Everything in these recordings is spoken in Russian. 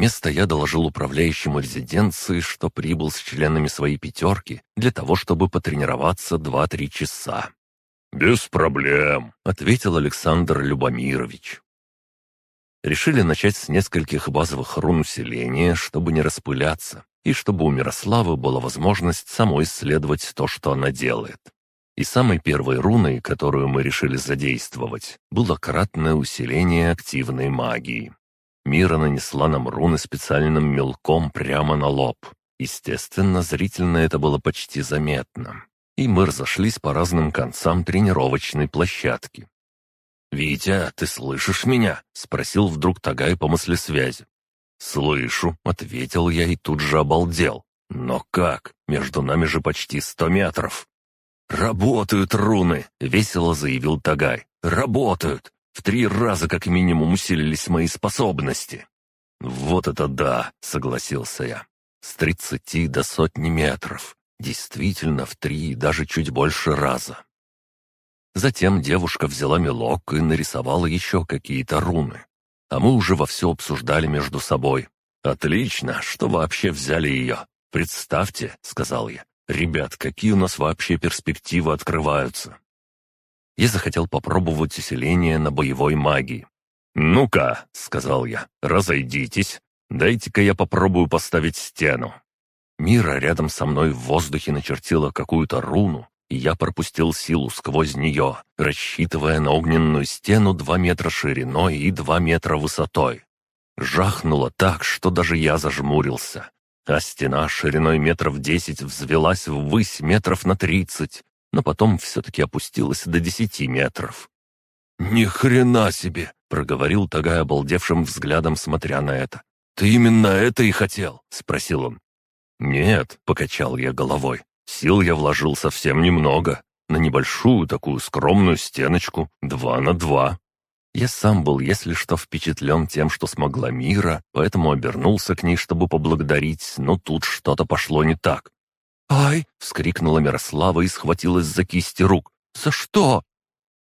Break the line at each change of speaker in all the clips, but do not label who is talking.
места я доложил управляющему резиденции, что прибыл с членами своей пятерки для того, чтобы потренироваться два-три часа.
«Без проблем», —
ответил Александр Любомирович. Решили начать с нескольких базовых рун усиления, чтобы не распыляться, и чтобы у Мирославы была возможность самой исследовать то, что она делает. И самой первой руной, которую мы решили задействовать, было кратное усиление активной магии. Мира нанесла нам руны специальным мелком прямо на лоб. Естественно, зрительно это было почти заметно. И мы разошлись по разным концам тренировочной площадки.
«Витя, ты слышишь меня?» — спросил вдруг Тагай по мыслесвязи.
«Слышу», — ответил я и тут же обалдел. «Но как? Между нами же почти сто метров».
«Работают руны!» — весело заявил Тагай. «Работают! В три раза как минимум усилились мои способности».
«Вот это да!» — согласился я. «С тридцати до сотни метров. Действительно, в три, даже чуть больше раза». Затем девушка взяла мелок и нарисовала еще какие-то руны. А мы уже вовсю обсуждали между собой. «Отлично, что вообще взяли ее. Представьте», — сказал я. «Ребят, какие у нас вообще перспективы открываются?» Я захотел попробовать усиление на боевой магии.
«Ну-ка», — сказал я, — «разойдитесь. Дайте-ка я попробую поставить стену».
Мира рядом со мной в воздухе начертила какую-то руну, и я пропустил силу сквозь нее, рассчитывая на огненную стену два метра шириной и два метра высотой. Жахнуло так, что даже я зажмурился, а стена шириной метров десять взвелась ввысь метров на тридцать, но потом все-таки опустилась до десяти метров.
«Ни хрена себе!» — проговорил Тагай обалдевшим взглядом, смотря на это. «Ты именно это и хотел?» — спросил он.
«Нет», — покачал я головой. Сил я вложил совсем немного, на небольшую такую скромную стеночку, два на два. Я сам был, если что, впечатлен тем, что смогла Мира, поэтому обернулся к ней, чтобы поблагодарить, но тут что-то пошло не так.
«Ай!» — вскрикнула Мирослава и схватилась за кисти рук. «За что?»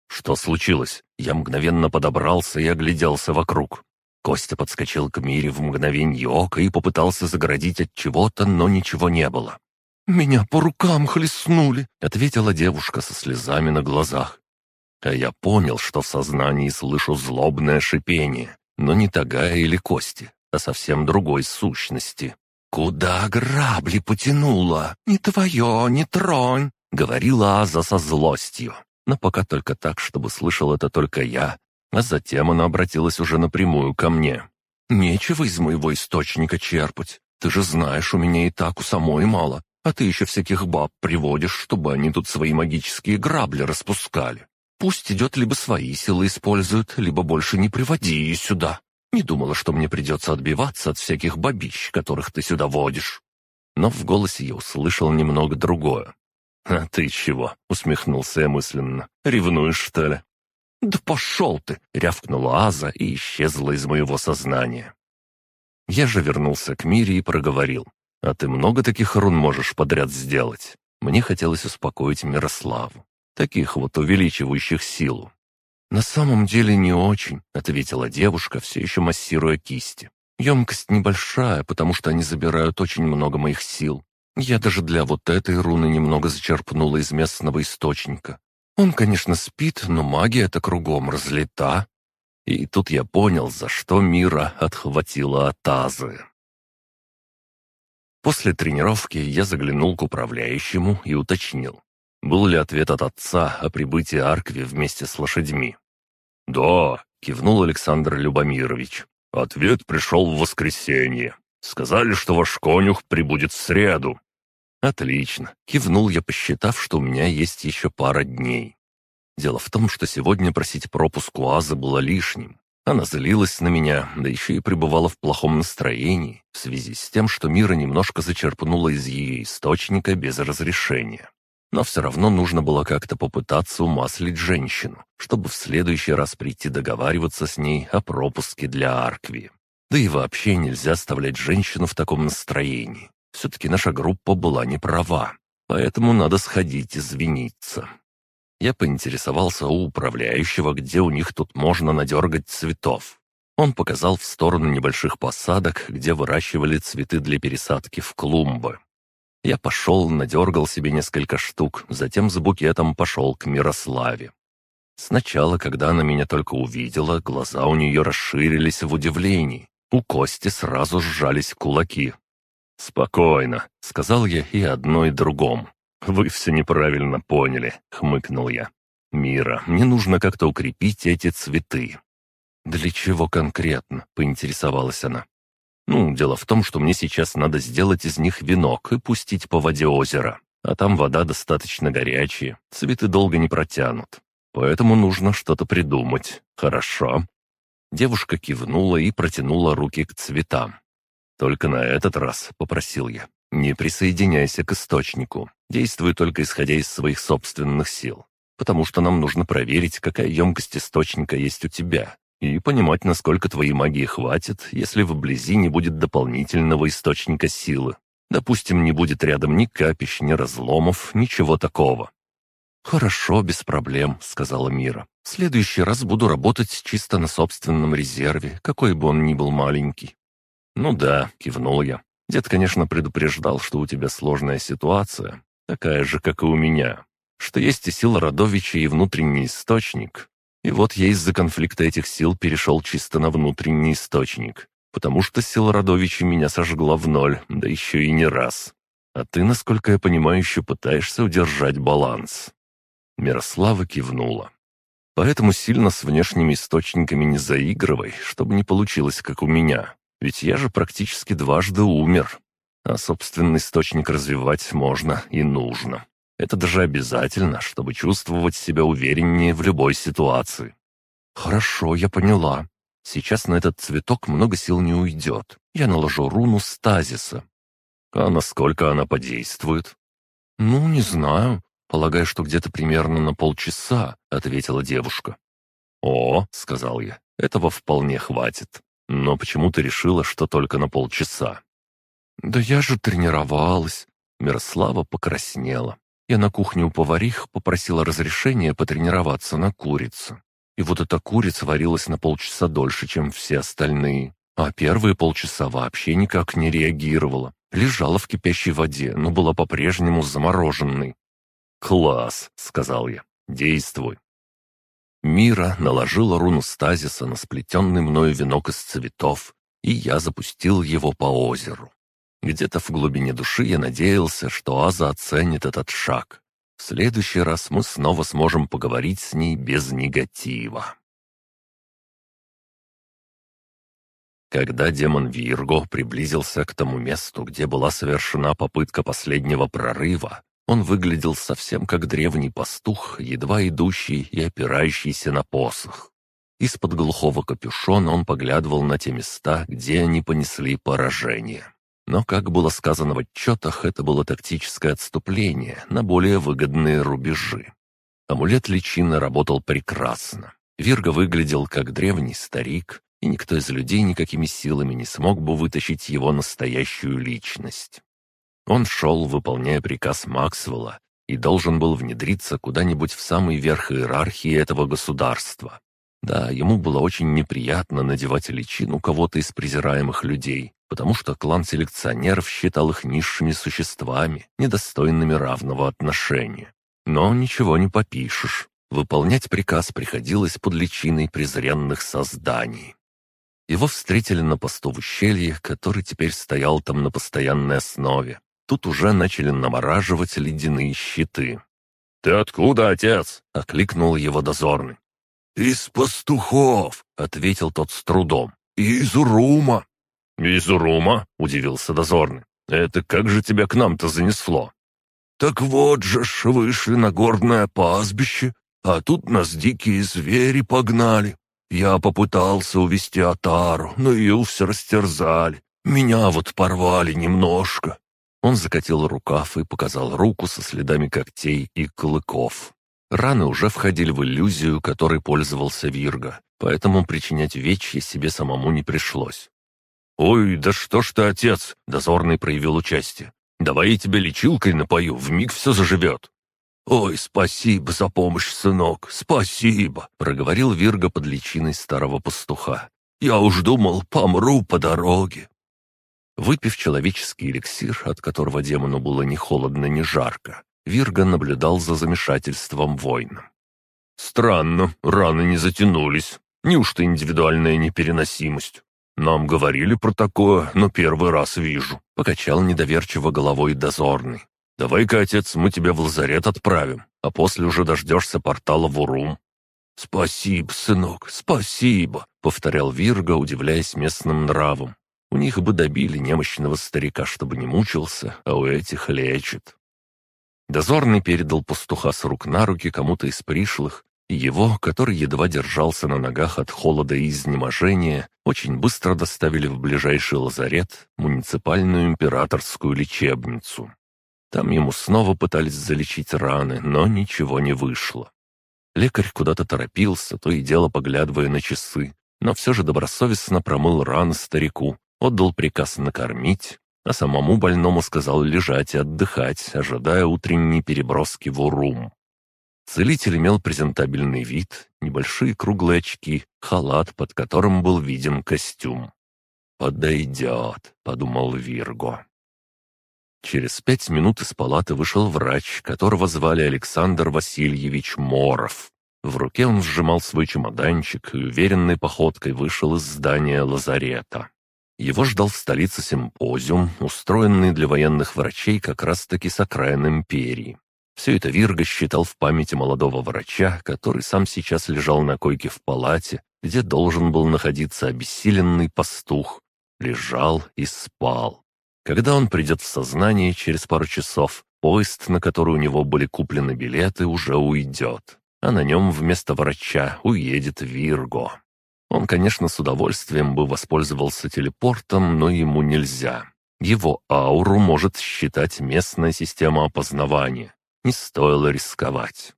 Что случилось? Я мгновенно подобрался и огляделся вокруг. Костя подскочил к Мире в мгновенье ока и попытался загородить от чего-то, но ничего не было.
«Меня по рукам хлестнули», —
ответила девушка со слезами на глазах. А я понял, что в сознании слышу злобное шипение, но не Тагая или Кости, а совсем другой сущности.
«Куда грабли потянула? Не твое, не тронь!» — говорила Аза со злостью.
Но пока только так, чтобы слышал это только я, а затем она обратилась уже напрямую ко мне.
«Нечего из моего источника черпать. Ты же знаешь, у меня и так у самой мало. А ты еще всяких баб приводишь, чтобы они тут свои магические грабли распускали. Пусть идет либо свои силы используют, либо больше не приводи ее сюда. Не думала, что мне придется отбиваться от всяких бабищ, которых ты сюда водишь».
Но в голосе я услышал немного другое. «А ты чего?» — усмехнулся я мысленно. «Ревнуешь, что ли?»
«Да пошел ты!» — рявкнула Аза и исчезла из моего сознания.
Я же вернулся к Мире и проговорил. А ты много таких рун можешь подряд сделать? Мне хотелось успокоить Мирославу. Таких вот увеличивающих силу.
«На самом деле не очень», — ответила девушка, все еще массируя кисти. «Емкость небольшая, потому что они забирают очень много моих сил. Я даже для вот этой руны немного зачерпнула из местного источника. Он, конечно, спит, но магия-то кругом разлета».
И тут я понял, за что Мира отхватила от Азы. После тренировки я заглянул к управляющему и уточнил, был ли ответ от отца о прибытии Аркви вместе с лошадьми.
«Да», — кивнул Александр Любомирович. «Ответ пришел в воскресенье. Сказали, что ваш конюх прибудет в среду».
«Отлично», — кивнул я, посчитав, что у меня есть еще пара дней. Дело в том, что сегодня просить пропуск у Азы было лишним. Она злилась на меня, да еще и пребывала в плохом настроении в связи с тем, что Мира немножко зачерпнула из ее источника без разрешения. Но все равно нужно было как-то попытаться умаслить женщину, чтобы в следующий раз прийти договариваться с ней о пропуске для Аркви. Да и вообще нельзя оставлять женщину в таком настроении. Все-таки наша группа была не права, поэтому надо сходить извиниться. Я поинтересовался у управляющего, где у них тут можно надергать цветов. Он показал в сторону небольших посадок, где выращивали цветы для пересадки в клумбы. Я пошел, надергал себе несколько штук, затем за букетом пошел к Мирославе. Сначала, когда она меня только увидела, глаза у нее расширились в удивлении. У Кости сразу сжались кулаки. «Спокойно», — сказал я и одно, и другом. «Вы все неправильно поняли», — хмыкнул я. «Мира, мне нужно как-то укрепить эти цветы. «Для чего конкретно?» — поинтересовалась она. «Ну, дело в том, что мне сейчас надо сделать из них венок и пустить по воде озера. А там вода достаточно горячая, цветы долго не протянут. Поэтому нужно что-то придумать. Хорошо?» Девушка кивнула и протянула руки к цветам. «Только на этот раз», — попросил я, — «не присоединяйся к источнику. Действуй только исходя из своих собственных сил. Потому что нам нужно проверить, какая емкость источника есть у тебя, и понимать, насколько твоей магии хватит, если вблизи не будет дополнительного источника силы. Допустим, не будет рядом ни капищ, ни разломов, ничего такого. «Хорошо, без проблем», — сказала Мира. «В следующий раз буду работать чисто на собственном резерве, какой бы он ни был маленький». «Ну да», — кивнул я. «Дед, конечно, предупреждал, что у тебя сложная ситуация, такая же, как и у меня, что есть и сила Родовича, и внутренний источник, и вот я из-за конфликта этих сил перешел чисто на внутренний источник, потому что сила Родовича меня сожгла в ноль, да еще и не раз. А ты, насколько я понимаю, еще пытаешься удержать баланс». Мирослава кивнула. «Поэтому сильно с внешними источниками не заигрывай, чтобы не получилось, как у меня. Ведь я же практически дважды умер. А собственный источник развивать можно и нужно. Это даже обязательно, чтобы чувствовать себя увереннее в любой ситуации. Хорошо, я поняла. Сейчас на этот цветок много сил не уйдет. Я наложу руну стазиса. А насколько она подействует? Ну, не знаю. Полагаю, что где-то примерно на полчаса, ответила девушка. О, сказал я, этого вполне хватит. Но почему ты решила, что только на полчаса? Да я же тренировалась. Мирослава покраснела. Я на кухне у поварих попросила разрешения потренироваться на курице. И вот эта курица варилась на полчаса дольше, чем все остальные. А первые полчаса вообще никак не реагировала. Лежала в кипящей воде, но была по-прежнему замороженной. «Класс!» — сказал я. «Действуй!» Мира наложила руну стазиса на сплетенный мною венок из цветов, и я запустил его по озеру. Где-то в глубине души я надеялся, что Аза оценит этот шаг. В следующий раз мы снова сможем поговорить с ней без негатива. Когда демон Вирго приблизился к тому месту, где была совершена попытка последнего прорыва, он выглядел совсем как древний пастух, едва идущий и опирающийся на посох. Из-под глухого капюшона он поглядывал на те места, где они понесли поражение. Но, как было сказано в отчетах, это было тактическое отступление на более выгодные рубежи. Амулет личины работал прекрасно. Вирга выглядел как древний старик, и никто из людей никакими силами не смог бы вытащить его настоящую личность. Он шел, выполняя приказ Максвелла, и должен был внедриться куда-нибудь в самый верх иерархии этого государства. Да, ему было очень неприятно надевать личину кого-то из презираемых людей, потому что клан селекционеров считал их низшими существами, недостойными равного отношения. Но ничего не попишешь. Выполнять приказ приходилось под личиной презренных созданий. Его встретили на посту в ущелье, который теперь стоял там на постоянной основе. Тут уже начали намораживать ледяные щиты. «Ты откуда, отец?» — окликнул его дозорный.
«Из пастухов», — ответил тот с трудом. «Из Урума».
«Из Урума?» — удивился дозорный. «Это как же тебя к нам-то занесло?»
«Так вот же ж, вышли на горное пастбище, а тут нас дикие звери погнали. Я попытался увести Атару, но ее все растерзали. Меня вот порвали немножко».
Он закатил рукав и показал руку со следами когтей и клыков. Раны уже входили в иллюзию, которой пользовался Вирга, поэтому причинять вечье себе самому не пришлось. «Ой, да что ж ты, отец!» — дозорный проявил участие. «Давай я тебя лечилкой напою, вмиг все заживет».
«Ой, спасибо за помощь, сынок, спасибо!» — проговорил Вирга под личиной старого пастуха. Я уж думал, помру по дороге».
Выпив человеческий эликсир, от которого демону было ни холодно, ни жарко, Вирга наблюдал за замешательством воина.
«Странно, раны не затянулись. Неужто индивидуальная непереносимость? Нам говорили про такое, но первый раз вижу», — покачал недоверчиво головой дозорный. «Давай-ка, отец, мы тебя в лазарет отправим, а после уже дождешься портала в Урум». «Спасибо, сынок, спасибо», — повторял Вирга, удивляясь местным нравам. У них бы добили немощного старика, чтобы не мучился, а у этих лечат. Дозорный передал пастуха с рук на руки кому-то из пришлых, его, который едва держался на ногах от холода и изнеможения, очень быстро доставили в ближайший лазарет, муниципальную императорскую лечебницу. Там ему снова пытались залечить раны, но ничего не вышло. Лекарь куда-то торопился, то и дело поглядывая на часы, но все же добросовестно промыл раны старику, отдал приказ накормить, а самому больному сказал лежать и отдыхать, ожидая утренней переброски в Урум. Целитель имел презентабельный вид, небольшие круглые очки, халат, под которым был виден костюм. «Подойдет», — подумал Вирго. Через пять минут из палаты вышел врач, которого звали Александр Васильевич Моров. В руке он сжимал свой чемоданчик и уверенной походкой вышел из здания лазарета. Его ждал в столице симпозиум, устроенный для военных врачей как раз-таки с окраин империи. Все это Вирга считал в памяти молодого врача, который сам сейчас лежал на койке в палате, где должен был находиться обессиленный пастух. Лежал и спал. Когда он придет в сознание через пару часов, поезд, на который у него были куплены билеты, уже уйдет, а на нем вместо врача уедет Вирго. Он, конечно, с удовольствием бы воспользовался телепортом, но ему нельзя. Его ауру может считать местная система опознавания. Не стоило рисковать.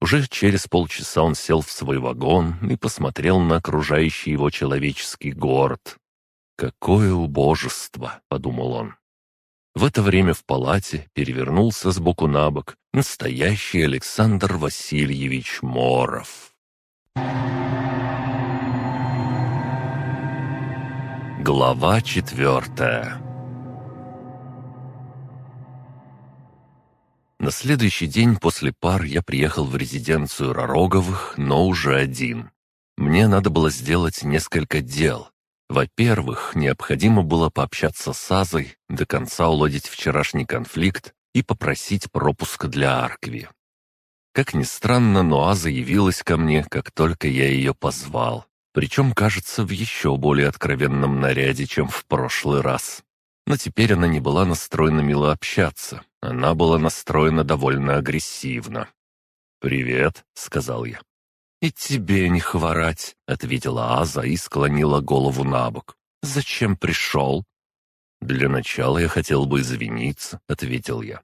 Уже через полчаса он сел в свой вагон и посмотрел на окружающий его человеческий город. «Какое убожество!» — подумал он. В это время в палате перевернулся с боку на бок настоящий Александр Васильевич Моров. Глава четвертая На следующий день после пар я приехал в резиденцию Ророговых, но уже один. Мне надо было сделать несколько дел. Во-первых, необходимо было пообщаться с Азой, до конца уладить вчерашний конфликт и попросить пропуск для Аркви. Как ни странно, но Аза явилась ко мне, как только я ее позвал. Причем, кажется, в еще более откровенном наряде, чем в прошлый раз. Но теперь она не была настроена мило общаться. Она была настроена довольно агрессивно. «Привет», — сказал я. «И тебе не хворать», — ответила Аза и склонила голову на бок. «Зачем пришел?» «Для начала я хотел бы извиниться», — ответил я.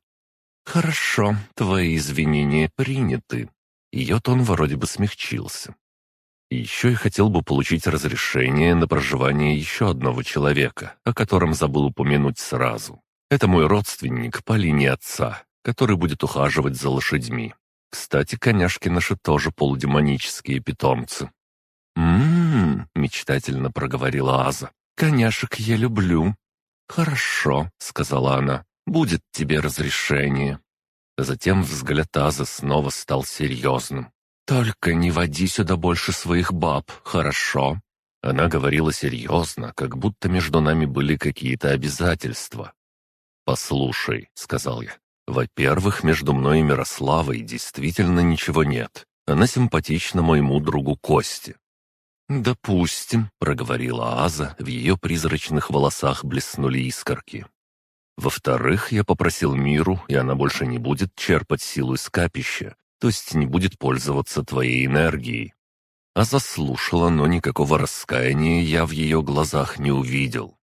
«Хорошо, твои извинения приняты». Ее тон вроде бы смягчился. Еще я хотел бы получить разрешение на проживание еще одного человека, о котором забыл упомянуть сразу. Это мой родственник по линии отца, который будет ухаживать за лошадьми. Кстати, коняшки наши тоже полудемонические питомцы. «М-м-м», мечтательно проговорила Аза. «Коняшек я люблю». «Хорошо», — сказала она, — «будет тебе разрешение». Затем взгляд Азы снова стал серьезным. «Только не води сюда больше своих баб, хорошо?» Она говорила серьезно, как будто между нами были какие-то обязательства. «Послушай», — сказал я, — «во-первых, между мной и Мирославой действительно ничего нет. Она симпатична моему другу Косте». «Допустим», — проговорила Аза, в ее призрачных волосах блеснули искорки. «Во-вторых, я попросил Миру, и она больше не будет черпать силу из капища, то есть не будет пользоваться твоей энергией. А заслушала, но никакого раскаяния я в ее глазах не увидел.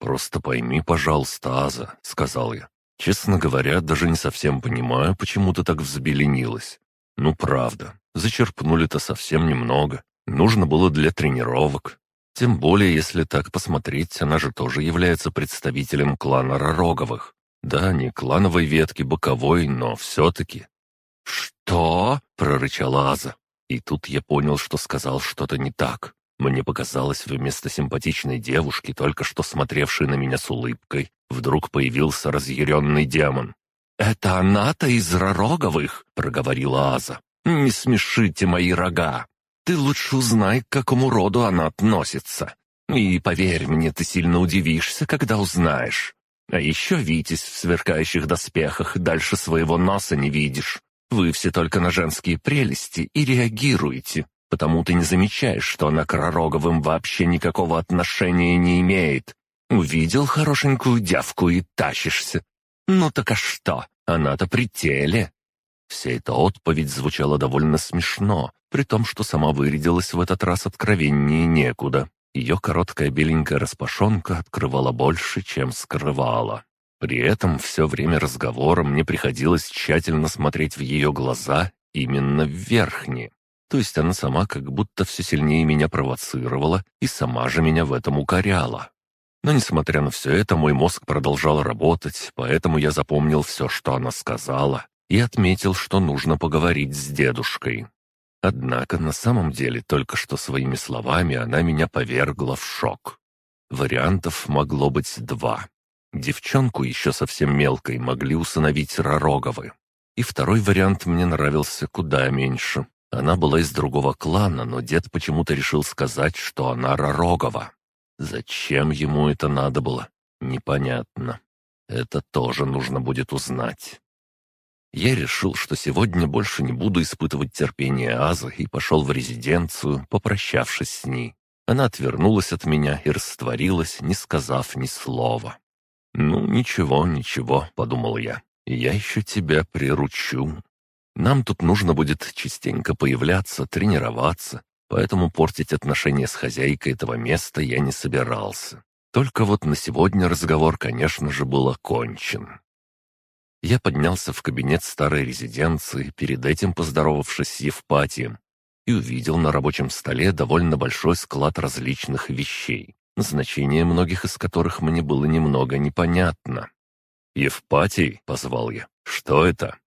«Просто пойми, пожалуйста, Аза», — сказал я. «Честно говоря, даже не совсем понимаю, почему ты так взбеленилась. Ну, правда, зачерпнули-то совсем немного. Нужно было для тренировок. Тем более, если так посмотреть, она же тоже является представителем клана Ророговых. Да, не клановой ветки боковой, но все-таки. «Что?» — прорычала Аза. И тут я понял, что сказал что-то не так.
Мне показалось, вместо симпатичной девушки, только что смотревшей на меня с улыбкой, вдруг появился разъяренный демон. «Это она-то из Ророговых?» — проговорила Аза. «Не смешите мои рога. Ты лучше узнай, к какому роду она относится. И поверь мне, ты сильно удивишься, когда узнаешь. А еще Витязь в сверкающих доспехах дальше своего носа не видишь. Вы все только на женские прелести и реагируете, потому ты не замечаешь, что она к Ророговым вообще никакого отношения не имеет. Увидел хорошенькую девку и тащишься. Ну так а что, она-то при теле. Вся эта отповедь звучала довольно смешно, при том, что сама вырядилась в этот раз откровеннее некуда. Ее короткая беленькая распашонка открывала больше, чем скрывала. При этом все время разговора мне приходилось тщательно смотреть в ее глаза именно в верхние. То есть она сама как будто все сильнее меня провоцировала и сама же меня в этом укоряла. Но несмотря на все это, мой мозг продолжал работать, поэтому я запомнил все, что она сказала, и отметил, что нужно поговорить с дедушкой. Однако на самом деле только что своими словами она меня повергла в шок. Вариантов могло быть два. Девчонку еще совсем мелкой могли усыновить Ророговы. И второй вариант мне нравился куда меньше. Она была из другого клана, но дед почему-то решил сказать, что она Ророгова. Зачем ему это надо было? Непонятно. Это тоже нужно будет узнать. Я решил, что сегодня больше не буду испытывать терпение Азы и пошел в резиденцию, попрощавшись с ней. Она отвернулась от меня и растворилась, не сказав ни слова. «Ну, ничего, ничего», — подумал я. «Я еще тебя приручу. Нам тут нужно будет частенько появляться, тренироваться, поэтому портить отношения с хозяйкой этого места я не собирался. Только вот на сегодня разговор, конечно же, был окончен. Я поднялся в кабинет старой резиденции, перед этим поздоровавшись с Евпатием, и увидел на рабочем столе довольно большой склад различных вещей значение многих из которых мне было немного непонятно. «Евпатий», — позвал я, — «что это?»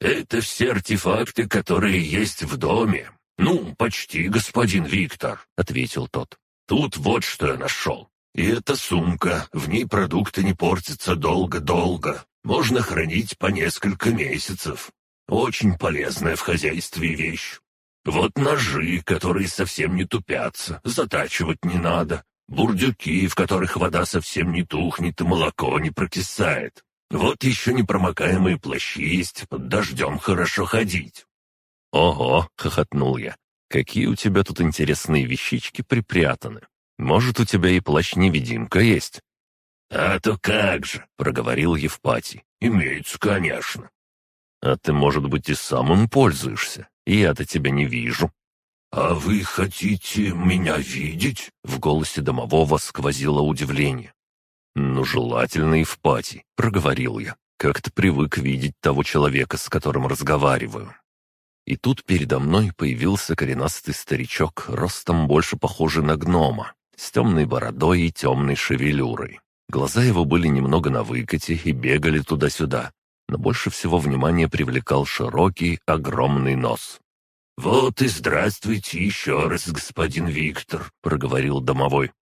«Это все артефакты, которые есть в доме. Ну, почти, господин Виктор», — ответил тот. «Тут вот что я нашел. И эта сумка, в ней продукты не портятся долго-долго. Можно хранить по несколько месяцев. Очень полезная в хозяйстве вещь. Вот ножи, которые совсем не тупятся, затачивать не надо. Бурдюки, в которых вода совсем не тухнет и молоко не прокисает. Вот еще непромокаемые плащи есть, под дождем хорошо ходить».
«Ого!» — хохотнул я. «Какие у тебя тут интересные вещички припрятаны. Может, у тебя и плащ-невидимка есть?»
«А то как же!» — проговорил Евпатий. «Имеется, конечно».
«А ты, может быть, и сам им пользуешься. Я-то тебя не вижу».
«А вы хотите меня видеть?»
В голосе домового сквозило удивление. «Ну, желательно и в пати», — проговорил я. «Как-то привык видеть того человека, с которым разговариваю». И тут передо мной появился коренастый старичок, ростом больше похожий на гнома, с темной бородой и темной шевелюрой. Глаза его были немного на выкате и бегали туда-сюда, но больше всего внимания привлекал широкий, огромный нос.
«Вот и здравствуйте еще раз, господин Виктор», — проговорил домовой.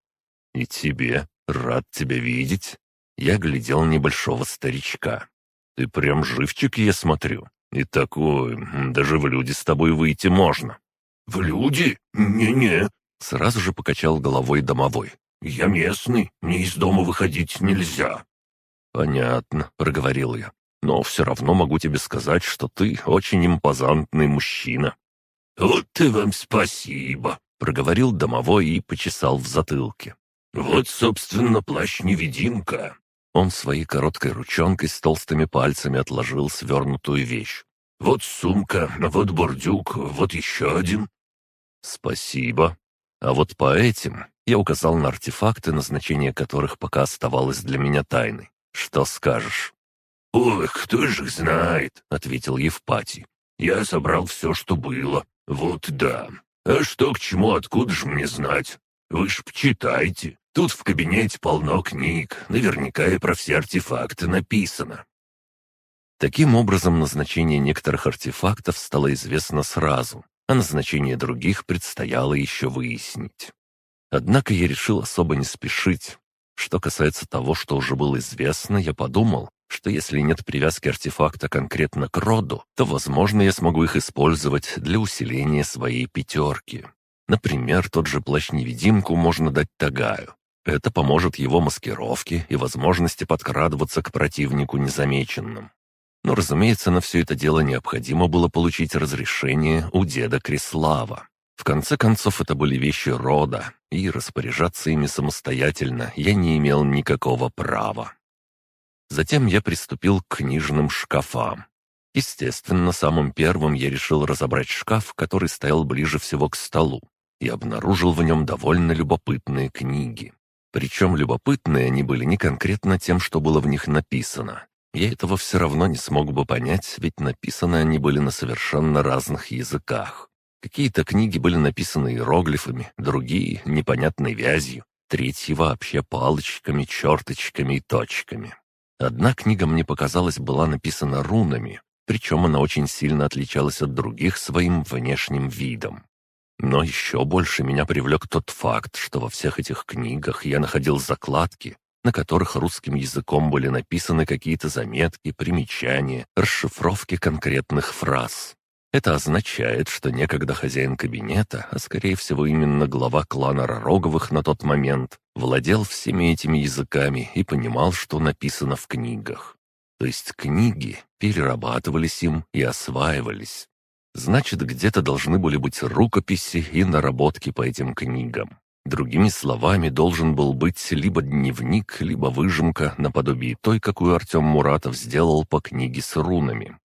«И тебе. Рад тебя видеть». Я глядел небольшого старичка. «Ты прям живчик, я смотрю. И такой, даже в люди с тобой выйти можно».
«В люди? Не-не», —
сразу же покачал головой домовой.
«Я местный, мне из дома выходить нельзя».
«Понятно», — проговорил я. «Но все равно могу тебе сказать, что ты очень импозантный мужчина.
«Вот и вам спасибо», — проговорил домовой и почесал в затылке. «Вот, собственно, плащ-невидимка».
Он своей короткой ручонкой с толстыми пальцами отложил свернутую вещь.
«Вот сумка, вот бурдюк, вот еще один».
«Спасибо. А вот по этим...» Я указал на артефакты, назначение которых пока оставалось для меня тайной. «Что скажешь?»
«Ой, кто же их знает», — ответил Евпатий. «Я собрал все, что было. «Вот да. А что к чему, откуда же мне знать? Вы ж почитайте. Тут в кабинете полно книг. Наверняка и про все артефакты написано».
Таким образом, назначение некоторых артефактов стало известно сразу, а назначение других предстояло еще выяснить. Однако я решил особо не спешить. Что касается того, что уже было известно, я подумал, что если нет привязки артефакта конкретно к роду, то, возможно, я смогу их использовать для усиления своей пятерки. Например, тот же плащ-невидимку можно дать Тагаю. Это поможет его маскировке и возможности подкрадываться к противнику незамеченным. Но, разумеется, на все это дело необходимо было получить разрешение у деда Крислава. В конце концов, это были вещи рода, и распоряжаться ими самостоятельно я не имел никакого права. Затем я приступил к книжным шкафам. Естественно, самым первым я решил разобрать шкаф, который стоял ближе всего к столу, и обнаружил в нем довольно любопытные книги. Причем любопытные они были не конкретно тем, что было в них написано. Я этого все равно не смог бы понять, ведь написаны они были на совершенно разных языках. Какие-то книги были написаны иероглифами, другие — непонятной вязью, третьи вообще палочками, черточками и точками. Одна книга, мне показалось, была написана рунами, причем она очень сильно отличалась от других своим внешним видом. Но еще больше меня привлек тот факт, что во всех этих книгах я находил закладки, на которых русским языком были написаны какие-то заметки, примечания, расшифровки конкретных фраз. Это означает, что некогда хозяин кабинета, а скорее всего именно глава клана Ророговых на тот момент, владел всеми этими языками и понимал, что написано в книгах. То есть книги перерабатывались им и осваивались. Значит, где-то должны были быть рукописи и наработки по этим книгам. Другими словами, должен был быть либо дневник, либо выжимка наподобие той, какую Артем Муратов сделал по книге с рунами.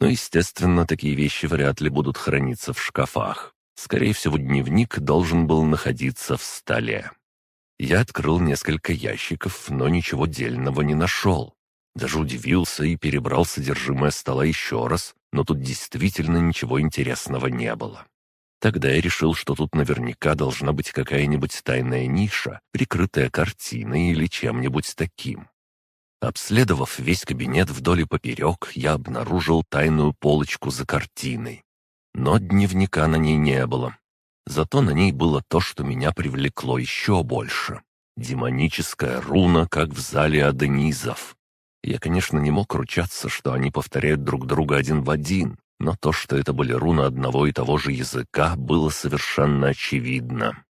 Но, естественно, такие вещи вряд ли будут храниться в шкафах. Скорее всего, дневник должен был находиться в столе. Я открыл несколько ящиков, но ничего дельного не нашел. Даже удивился и перебрал содержимое стола еще раз, но тут действительно ничего интересного не было. Тогда я решил, что тут наверняка должна быть какая-нибудь тайная ниша, прикрытая картиной или чем-нибудь таким. Обследовав весь кабинет вдоль и поперек, я обнаружил тайную полочку за картиной. Но дневника на ней не было. Зато на ней было то, что меня привлекло еще больше. Демоническая руна, как в зале Аденизов. Я, конечно, не мог ручаться, что они повторяют друг друга один в один, но то, что это были руны одного и того же языка, было совершенно очевидно.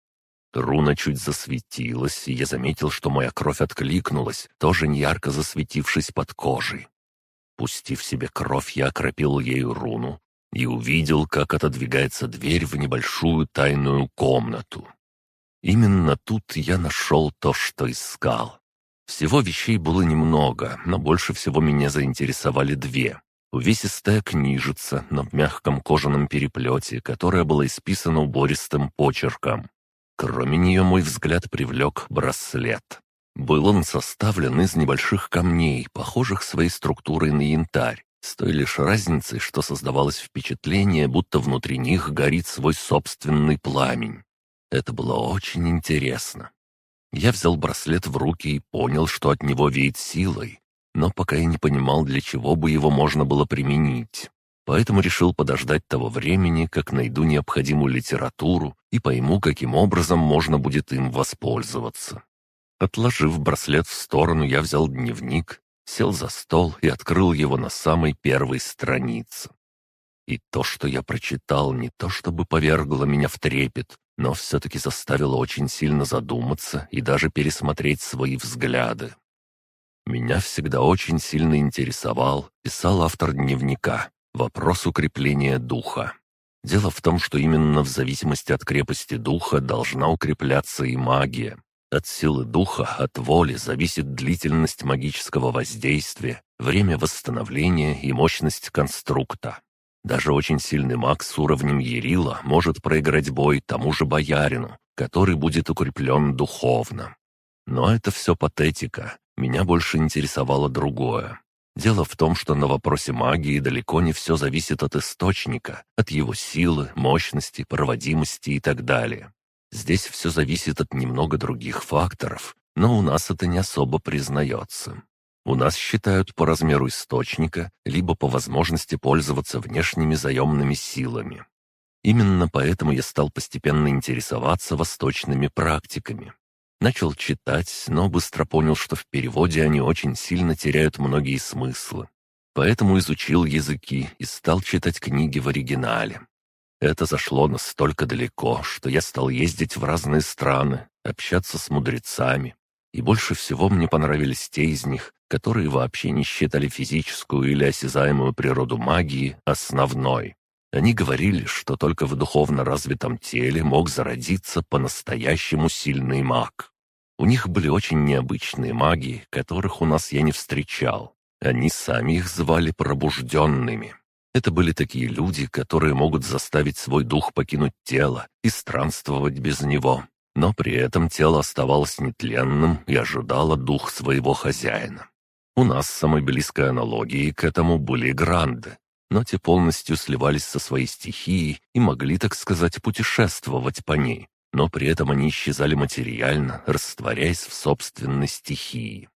Руна чуть засветилась, и я заметил, что моя кровь откликнулась, тоже неярко засветившись под кожей. Пустив себе кровь, я окропил ею руну и увидел, как отодвигается дверь в небольшую тайную комнату. Именно тут я нашел то, что искал. Всего вещей было немного, но больше всего меня заинтересовали две. Увесистая книжица, но в мягком кожаном переплете, которая была исписана убористым почерком. Кроме нее мой взгляд привлек браслет. Был он составлен из небольших камней, похожих своей структурой на янтарь, с той лишь разницей, что создавалось впечатление, будто внутри них горит свой собственный пламень. Это было очень интересно. Я взял браслет в руки и понял, что от него веет силой, но пока я не понимал, для чего бы его можно было применить поэтому решил подождать того времени, как найду необходимую литературу и пойму, каким образом можно будет им воспользоваться. Отложив браслет в сторону, я взял дневник, сел за стол и открыл его на самой первой странице. И то, что я прочитал, не то чтобы повергло меня в трепет, но все-таки заставило очень сильно задуматься и даже пересмотреть свои взгляды. Меня всегда очень сильно интересовал, писал автор дневника, Вопрос укрепления духа. Дело в том, что именно в зависимости от крепости духа должна укрепляться и магия. От силы духа, от воли зависит длительность магического воздействия, время восстановления и мощность конструкта. Даже очень сильный маг с уровнем Ерила может проиграть бой тому же боярину, который будет укреплен духовно. Но это все патетика. Меня больше интересовало другое. Дело в том, что на вопросе магии далеко не все зависит от источника, от его силы, мощности, проводимости и так далее. Здесь все зависит от немного других факторов, но у нас это не особо признается. У нас считают по размеру источника, либо по возможности пользоваться внешними заемными силами. Именно поэтому я стал постепенно интересоваться восточными практиками. Начал читать, но быстро понял, что в переводе они очень сильно теряют многие смыслы. Поэтому изучил языки и стал читать книги в оригинале. Это зашло настолько далеко, что я стал ездить в разные страны, общаться с мудрецами. И больше всего мне понравились те из них, которые вообще не считали физическую или осязаемую природу магии основной. Они говорили, что только в духовно развитом теле мог зародиться по-настоящему сильный маг. У них были очень необычные маги, которых у нас я не встречал. Они сами их звали пробужденными. Это были такие люди, которые могут заставить свой дух покинуть тело и странствовать без него. Но при этом тело оставалось нетленным и ожидало дух своего хозяина. У нас самой близкой аналогией к этому были гранды, но те полностью сливались со своей стихией и могли, так сказать, путешествовать по ней, но при этом они исчезали материально, растворяясь в собственной стихии.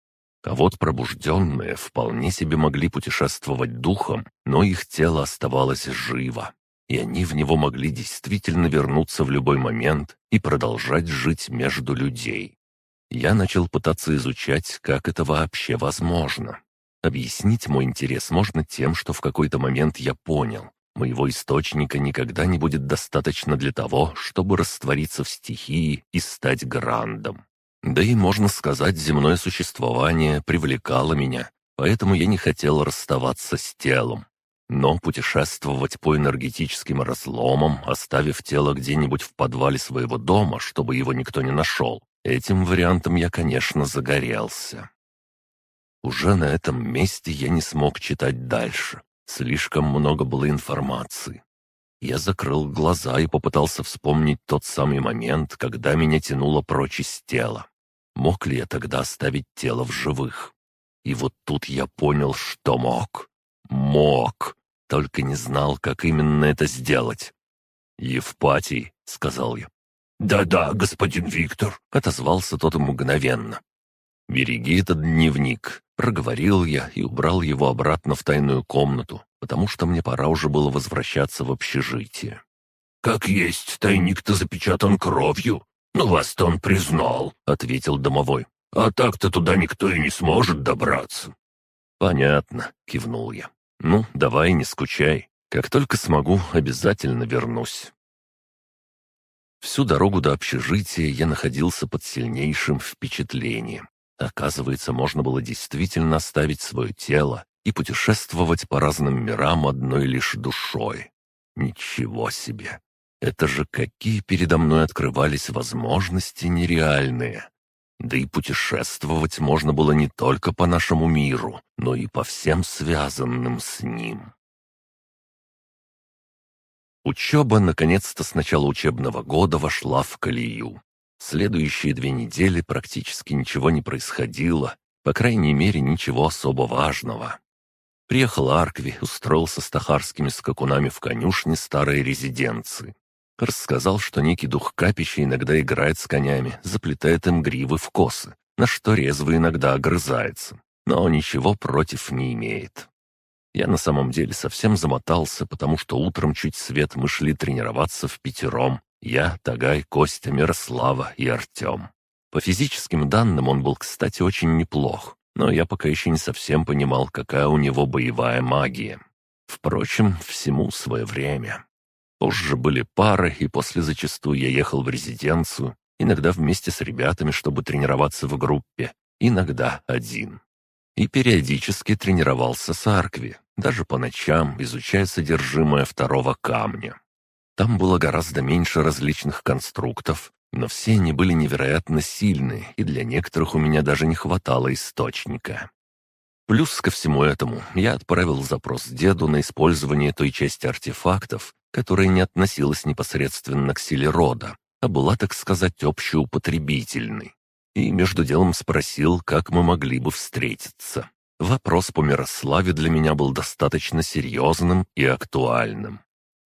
А вот пробужденные вполне себе могли путешествовать духом, но их тело оставалось живо, и они в него могли действительно вернуться в любой момент и продолжать жить между людей. Я начал пытаться изучать, как это вообще возможно. Объяснить мой интерес можно тем, что в какой-то момент я понял, моего источника никогда не будет достаточно для того, чтобы раствориться в стихии и стать грандом. Да и, можно сказать, земное существование привлекало меня, поэтому я не хотел расставаться с телом. Но путешествовать по энергетическим разломам, оставив тело где-нибудь в подвале своего дома, чтобы его никто не нашел, этим вариантом я, конечно, загорелся. Уже на этом месте я не смог читать дальше. Слишком много было информации. Я закрыл глаза и попытался вспомнить тот самый момент, когда меня тянуло прочь из тела. Мог ли я тогда оставить тело в живых? И вот тут я понял, что мог. Мог, только не знал, как именно это сделать. «Евпатий», — сказал я. «Да-да, господин Виктор», — отозвался тот мгновенно. «Береги этот дневник», — проговорил я и убрал его обратно в тайную комнату, потому что мне пора уже было возвращаться в общежитие.
«Как есть, тайник-то запечатан кровью, но вас-то он признал», — ответил домовой. «А так-то туда никто и не сможет добраться».
«Понятно», — кивнул я. «Ну, давай, не скучай. Как только смогу, обязательно вернусь». Всю дорогу до общежития я находился под сильнейшим впечатлением. Оказывается, можно было действительно оставить свое тело и путешествовать по разным мирам одной лишь душой. Ничего себе! Это же какие передо мной открывались возможности нереальные. Да и путешествовать можно было не только по нашему миру, но и по всем связанным с ним. Учеба, наконец-то, с начала учебного года вошла в колею. Следующие две недели практически ничего не происходило, по крайней мере, ничего особо важного. Приехал Аркви, устроился с тахарскими скакунами в конюшне старой резиденции. Рассказал, что некий дух капища иногда играет с конями, заплетает им гривы в косы, на что резвый иногда огрызается, но ничего против не имеет. Я на самом деле совсем замотался, потому что утром чуть свет мы шли тренироваться в пятером. Я, Тагай, Костя, Мирослава и Артем. По физическим данным он был, кстати, очень неплох, но я пока еще не совсем понимал, какая у него боевая магия. Впрочем, всему свое время. Позже были пары, и после зачастую я ехал в резиденцию, иногда вместе с ребятами, чтобы тренироваться в группе, иногда один. И периодически тренировался с Аркви, даже по ночам, изучая содержимое второго камня. Там было гораздо меньше различных конструктов, но все они были невероятно сильны, и для некоторых у меня даже не хватало источника. Плюс ко всему этому я отправил запрос деду на использование той части артефактов, которая не относилась непосредственно к силе рода, а была, так сказать, общеупотребительной. И между делом спросил, как мы могли бы встретиться. Вопрос по Мирославе для меня был достаточно серьезным и актуальным.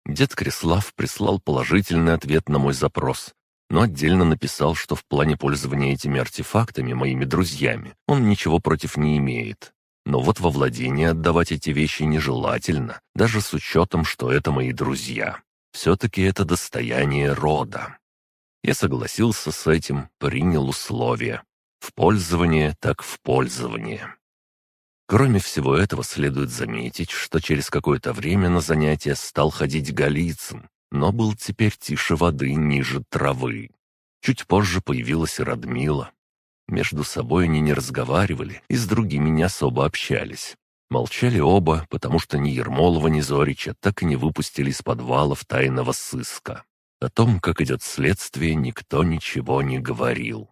Дед Крислав прислал положительный ответ на мой запрос, но отдельно написал, что в плане пользования этими артефактами моими друзьями он ничего против не имеет. Но вот во владение отдавать эти вещи нежелательно, даже с учетом, что это мои друзья. Все-таки это достояние рода. Я согласился с этим, принял условия. В пользование так в пользование. Кроме всего этого, следует заметить, что через какое-то время на занятия стал ходить Голицын, но был теперь тише воды, ниже травы. Чуть позже появилась Радмила. Между собой они не разговаривали и с другими не особо общались. Молчали оба, потому что ни Ермолова, ни Зорича так и не выпустили из подвалов тайного сыска. О том, как идет следствие, никто ничего не говорил.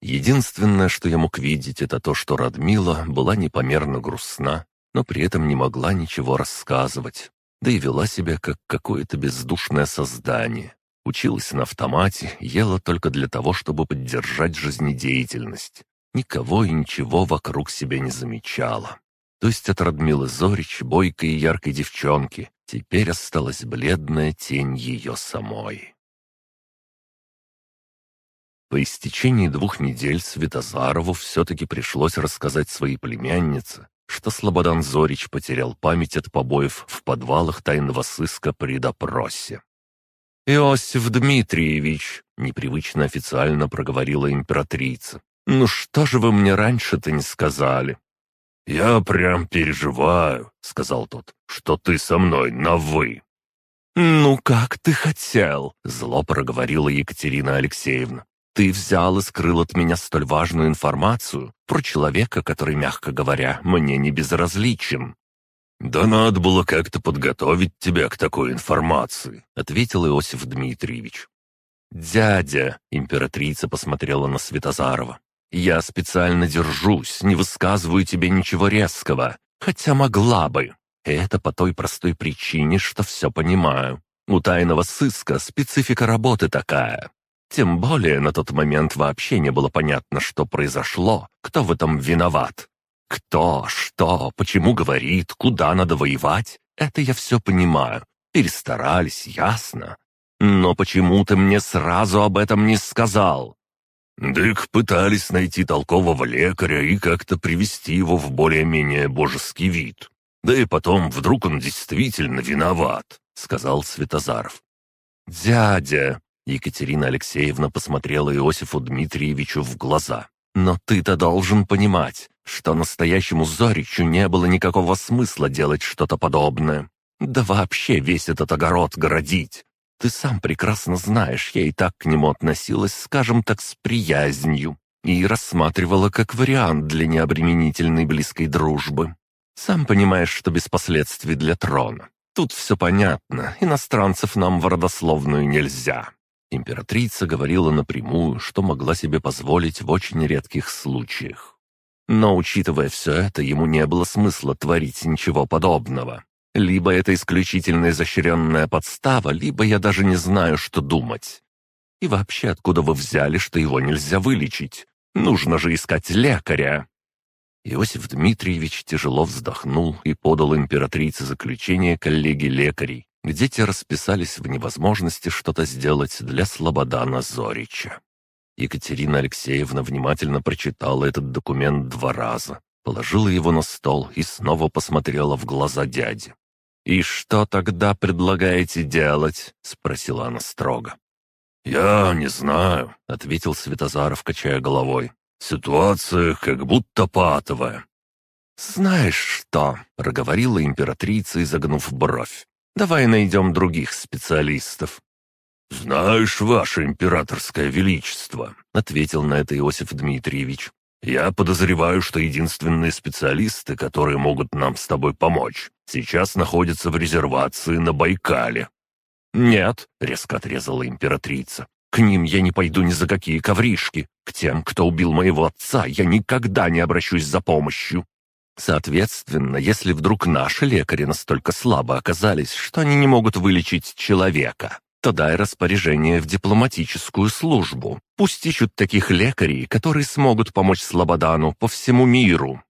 Единственное, что я мог видеть, это то, что Радмила была непомерно грустна, но при этом не могла ничего рассказывать, да и вела себя как какое-то бездушное создание. Училась на автомате, ела только для того, чтобы поддержать жизнедеятельность. Никого и ничего вокруг себя не замечала. То есть от Радмилы Зорич, бойкой и яркой девчонки, теперь осталась бледная тень ее самой. По истечении двух недель Светозарову все-таки пришлось рассказать своей племяннице, что Слободан Зорич потерял память от побоев в подвалах тайного сыска при допросе. «Иосиф Дмитриевич», — непривычно официально проговорила императрица, «ну что же вы мне раньше-то не сказали?»
«Я прям переживаю», — сказал тот, — «что ты со мной на «вы».
«Ну, как ты хотел», — зло проговорила Екатерина Алексеевна. Ты взял и скрыл от меня столь важную информацию про человека, который, мягко говоря, мне не безразличен».
«Да надо было как-то подготовить тебя к такой информации», — ответил Иосиф Дмитриевич.
«Дядя», — императрица посмотрела на Светозарова, — «я специально держусь, не высказываю тебе ничего резкого, хотя могла бы. Это по той простой причине, что все понимаю. У тайного сыска специфика работы такая. Тем более на тот момент вообще не было понятно, что произошло, кто в этом виноват. Кто, что, почему говорит, куда надо воевать, это я все понимаю. Перестарались, ясно. Но почему ты мне сразу об этом не сказал?
Дык пытались найти толкового лекаря и как-то привести его в более-менее божеский вид. Да и потом, вдруг он действительно виноват, — сказал Светозаров.
«Дядя!» Екатерина Алексеевна посмотрела Иосифу Дмитриевичу в глаза. «Но ты-то должен понимать, что настоящему Зоричу не было никакого смысла делать что-то подобное. Да вообще весь этот огород городить. Ты сам прекрасно знаешь, я и так к нему относилась, скажем так, с приязнью и рассматривала как вариант для необременительной близкой дружбы. Сам понимаешь, что без последствий для трона. Тут все понятно, иностранцев нам в родословную нельзя. Императрица говорила напрямую, что могла себе позволить в очень редких случаях. Но, учитывая все это, ему не было смысла творить ничего подобного. Либо это исключительно изощренная подстава, либо я даже не знаю, что думать. И вообще, откуда вы взяли, что его нельзя вылечить? Нужно же искать лекаря. Иосиф Дмитриевич тяжело вздохнул и подал императрице заключение коллеги лекарей, где те расписались в невозможности что-то сделать для Слободана Зорича. Екатерина Алексеевна внимательно прочитала этот документ два раза, положила его на стол и снова посмотрела в глаза дяди. «И что тогда предлагаете делать?» — спросила она строго.
«Я не знаю», — ответил Светозаров, качая головой. «Ситуация как будто патовая».
«Знаешь что?» — проговорила императрица, изогнув бровь. Давай найдем других специалистов».
«Знаешь, ваше императорское величество», — ответил на это Иосиф Дмитриевич. «Я подозреваю, что единственные специалисты, которые могут нам с тобой помочь, сейчас находятся в резервации на Байкале».
«Нет», — резко отрезала императрица. «К ним я не пойду ни за какие ковришки. К тем, кто убил моего отца, я никогда не обращусь за помощью. Соответственно, если вдруг наши лекари настолько слабо оказались, что они не могут вылечить человека, то дай распоряжение в дипломатическую службу. Пусть ищут таких лекарей, которые смогут помочь Слободану по всему миру».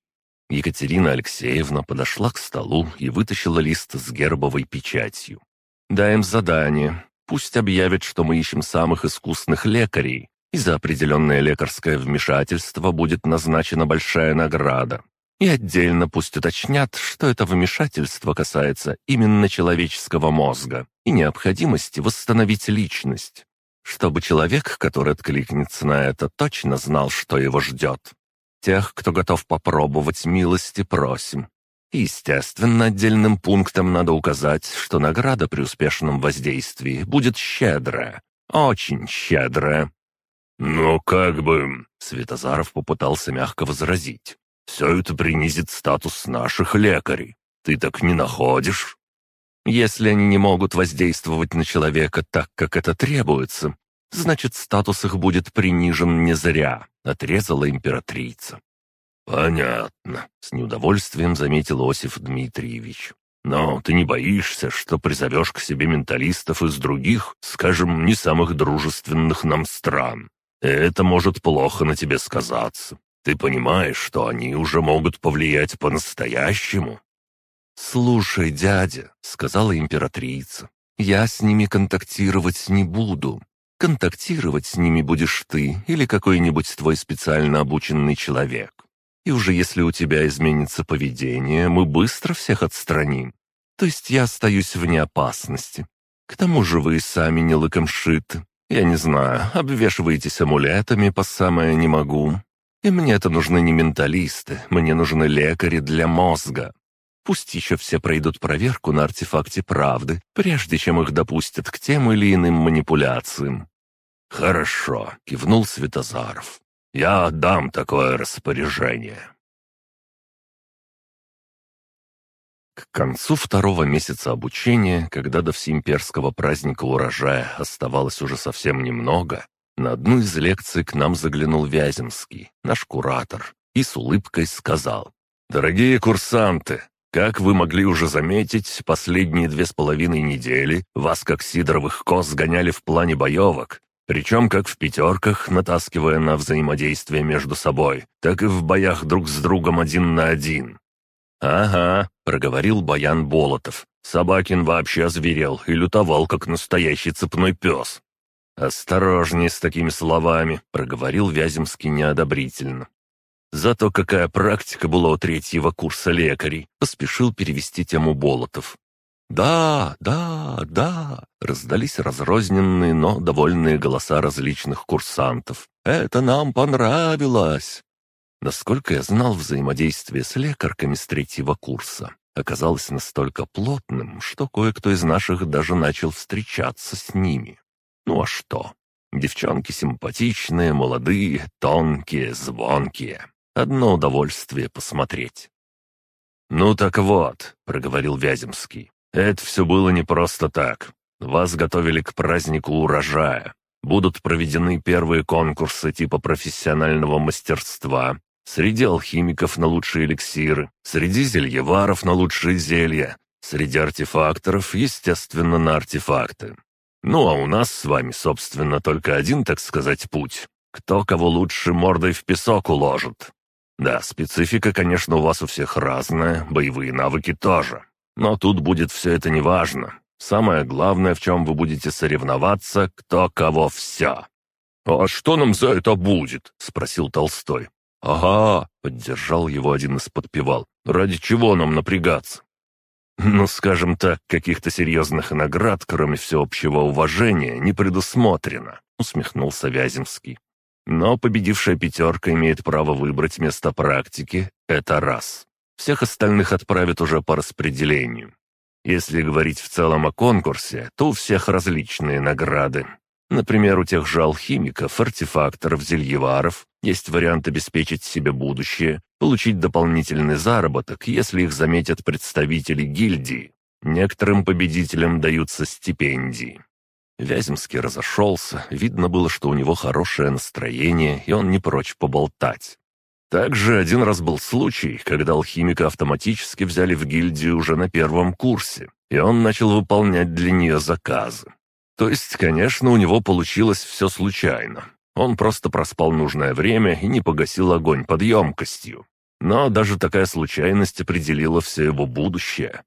Екатерина Алексеевна подошла к столу и вытащила лист с гербовой печатью. «Дай им задание. Пусть объявят, что мы ищем самых искусных лекарей, и за определенное лекарское вмешательство будет назначена большая награда. И отдельно пусть уточнят, что это вмешательство касается именно человеческого мозга и необходимости восстановить личность. Чтобы человек, который откликнется на это, точно знал, что его ждет. Тех, кто готов попробовать милости, просим. Естественно, отдельным пунктом надо указать, что награда при успешном воздействии будет щедрая, очень щедрая.
«Ну, как бы...» — Светозаров попытался мягко возразить. Все это принизит статус наших лекарей. Ты так не находишь?»
«Если они не могут воздействовать на человека так, как это требуется, значит, статус их будет принижен не зря», — отрезала императрица.
«Понятно», — с неудовольствием заметил Осиф Дмитриевич. «Но ты не боишься, что призовешь к себе менталистов из других, скажем, не самых дружественных нам стран? Это может плохо на тебе сказаться. Ты понимаешь, что они уже могут повлиять по-настоящему?»
«Слушай, дядя», — сказала императрица, — «я с ними контактировать не буду. Контактировать с ними будешь ты или какой-нибудь твой специально обученный человек. И уже если у тебя изменится поведение, мы быстро всех отстраним. То есть я остаюсь вне опасности. К тому же вы сами не лыком шиты. Я не знаю, обвешиваетесь амулетами по самое не могу. И мне это нужны не менталисты, мне нужны лекари для мозга. Пусть еще все пройдут проверку на артефакте правды, прежде чем их допустят к тем или иным манипуляциям».
«Хорошо», — кивнул Светозаров. «Я отдам такое распоряжение».
К концу второго месяца обучения, когда до всеимперского праздника урожая оставалось уже совсем немного, на одну из лекций к нам заглянул Вяземский, наш куратор, и с улыбкой сказал.
«Дорогие курсанты, как вы могли уже заметить, последние две с половиной недели вас, как сидоровых коз, гоняли в плане боевок, причем как в пятерках, натаскивая на взаимодействие между собой, так и в боях друг с другом один на один».
«Ага», — проговорил Баян Болотов.
«Собакин вообще озверел и лютовал, как настоящий цепной пес.
«Осторожнее с такими словами», — проговорил Вяземский неодобрительно. «Зато какая практика была у третьего курса лекарей», — поспешил перевести тему Болотов. «Да, да, да!» — раздались разрозненные, но довольные голоса различных курсантов. «Это нам понравилось!» Насколько я знал, взаимодействие с лекарками с третьего курса оказалось настолько плотным, что кое-кто из наших даже начал встречаться с ними. Ну а что? Девчонки симпатичные, молодые, тонкие, звонкие. Одно удовольствие посмотреть.
«Ну так вот», — проговорил Вяземский, — «это все было не просто так. Вас готовили к празднику урожая. Будут проведены первые конкурсы типа профессионального мастерства. Среди алхимиков на лучшие эликсиры, среди зельеваров на лучшие зелья, среди артефакторов, естественно, на артефакты. Ну а у нас с вами, собственно, только один, так сказать, путь. Кто кого лучше мордой в песок уложит. Да, специфика, конечно, у вас у всех разная, боевые навыки тоже. Но тут будет все это неважно. Самое главное, в чем вы будете соревноваться, кто кого все. «А что нам за это будет?» — спросил Толстой. «Ага», — поддержал его один из подпевал. «Ради чего нам напрягаться? Ну, скажем так, каких-то серьезных наград, кроме всеобщего уважения, не предусмотрено», — усмехнулся Вяземский. «Но победившая пятерка имеет право выбрать место практики, это раз. Всех остальных отправят уже по распределению. Если говорить в целом о конкурсе, то у всех различные награды. Например, у тех же алхимиков, артефакторов, зельеваров есть вариант обеспечить себе будущее, получить дополнительный заработок, если их заметят представители гильдии. Некоторым победителям даются стипендии. Вяземский разошелся, видно было, что у него хорошее настроение, и он не прочь поболтать. Также один раз был случай, когда алхимика автоматически взяли в гильдию уже на первом курсе, и он начал выполнять для нее заказы. То есть, конечно, у него получилось все случайно. Он просто проспал нужное время и не погасил огонь под емкостью. Но даже такая случайность определила все его будущее.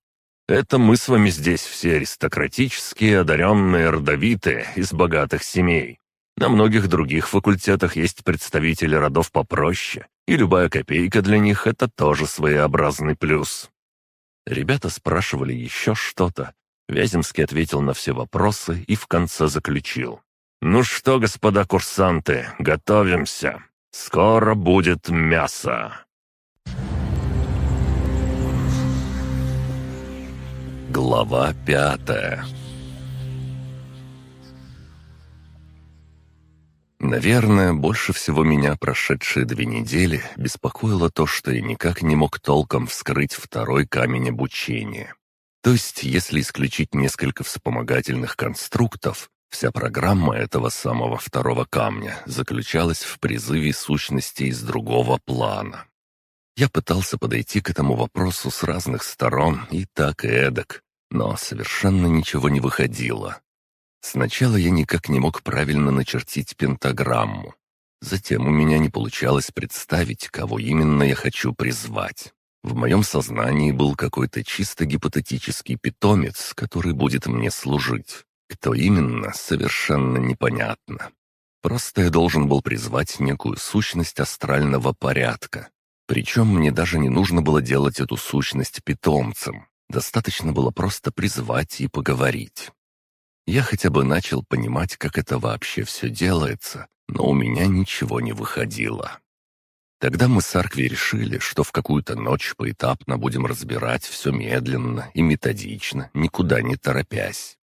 Это мы с вами здесь все аристократические, одаренные, родовитые, из богатых семей. На многих других факультетах есть представители родов попроще,
и любая копейка для них — это тоже своеобразный плюс. Ребята спрашивали еще что-то. Вяземский ответил на все вопросы и в конце заключил. «Ну что, господа курсанты, готовимся. Скоро будет мясо». Глава пятая Наверное, больше всего меня прошедшие две недели беспокоило то, что я никак не мог толком вскрыть второй камень обучения. То есть, если исключить несколько вспомогательных конструктов, вся программа этого самого второго камня заключалась в призыве сущности из другого плана. Я пытался подойти к этому вопросу с разных сторон, и так и эдак, но совершенно ничего не выходило. Сначала я никак не мог правильно начертить пентаграмму. Затем у меня не получалось представить, кого именно я хочу призвать. В моем сознании был какой-то чисто гипотетический питомец, который будет мне служить. Кто именно, совершенно непонятно. Просто я должен был призвать некую сущность астрального порядка. Причем мне даже не нужно было делать эту сущность питомцем. Достаточно было просто призвать и поговорить. Я хотя бы начал понимать, как это вообще все делается, но у меня ничего не выходило. Тогда мы с Аркви решили, что в какую-то ночь поэтапно будем разбирать все медленно и методично, никуда не торопясь.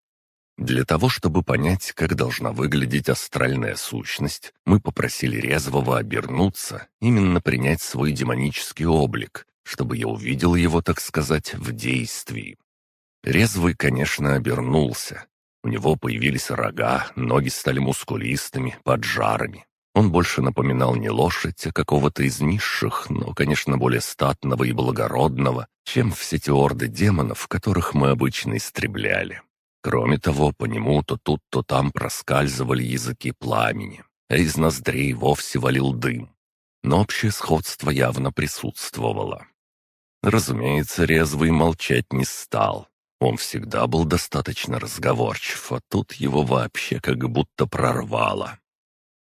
Для того, чтобы понять, как должна выглядеть астральная сущность, мы попросили Резвого обернуться, именно принять свой демонический облик, чтобы я увидел его, так сказать, в действии. Резвый, конечно, обернулся, у него появились рога, ноги стали мускулистыми, поджарами. Он больше напоминал не лошадь, а какого-то из низших, но, конечно, более статного и благородного, чем все те орды демонов, которых мы обычно истребляли. Кроме того, по нему то тут, то там проскальзывали языки пламени, а из ноздрей вовсе валил дым. Но общее сходство явно присутствовало. Разумеется, резвый молчать не стал. Он всегда был достаточно разговорчив, а тут его вообще как будто прорвало.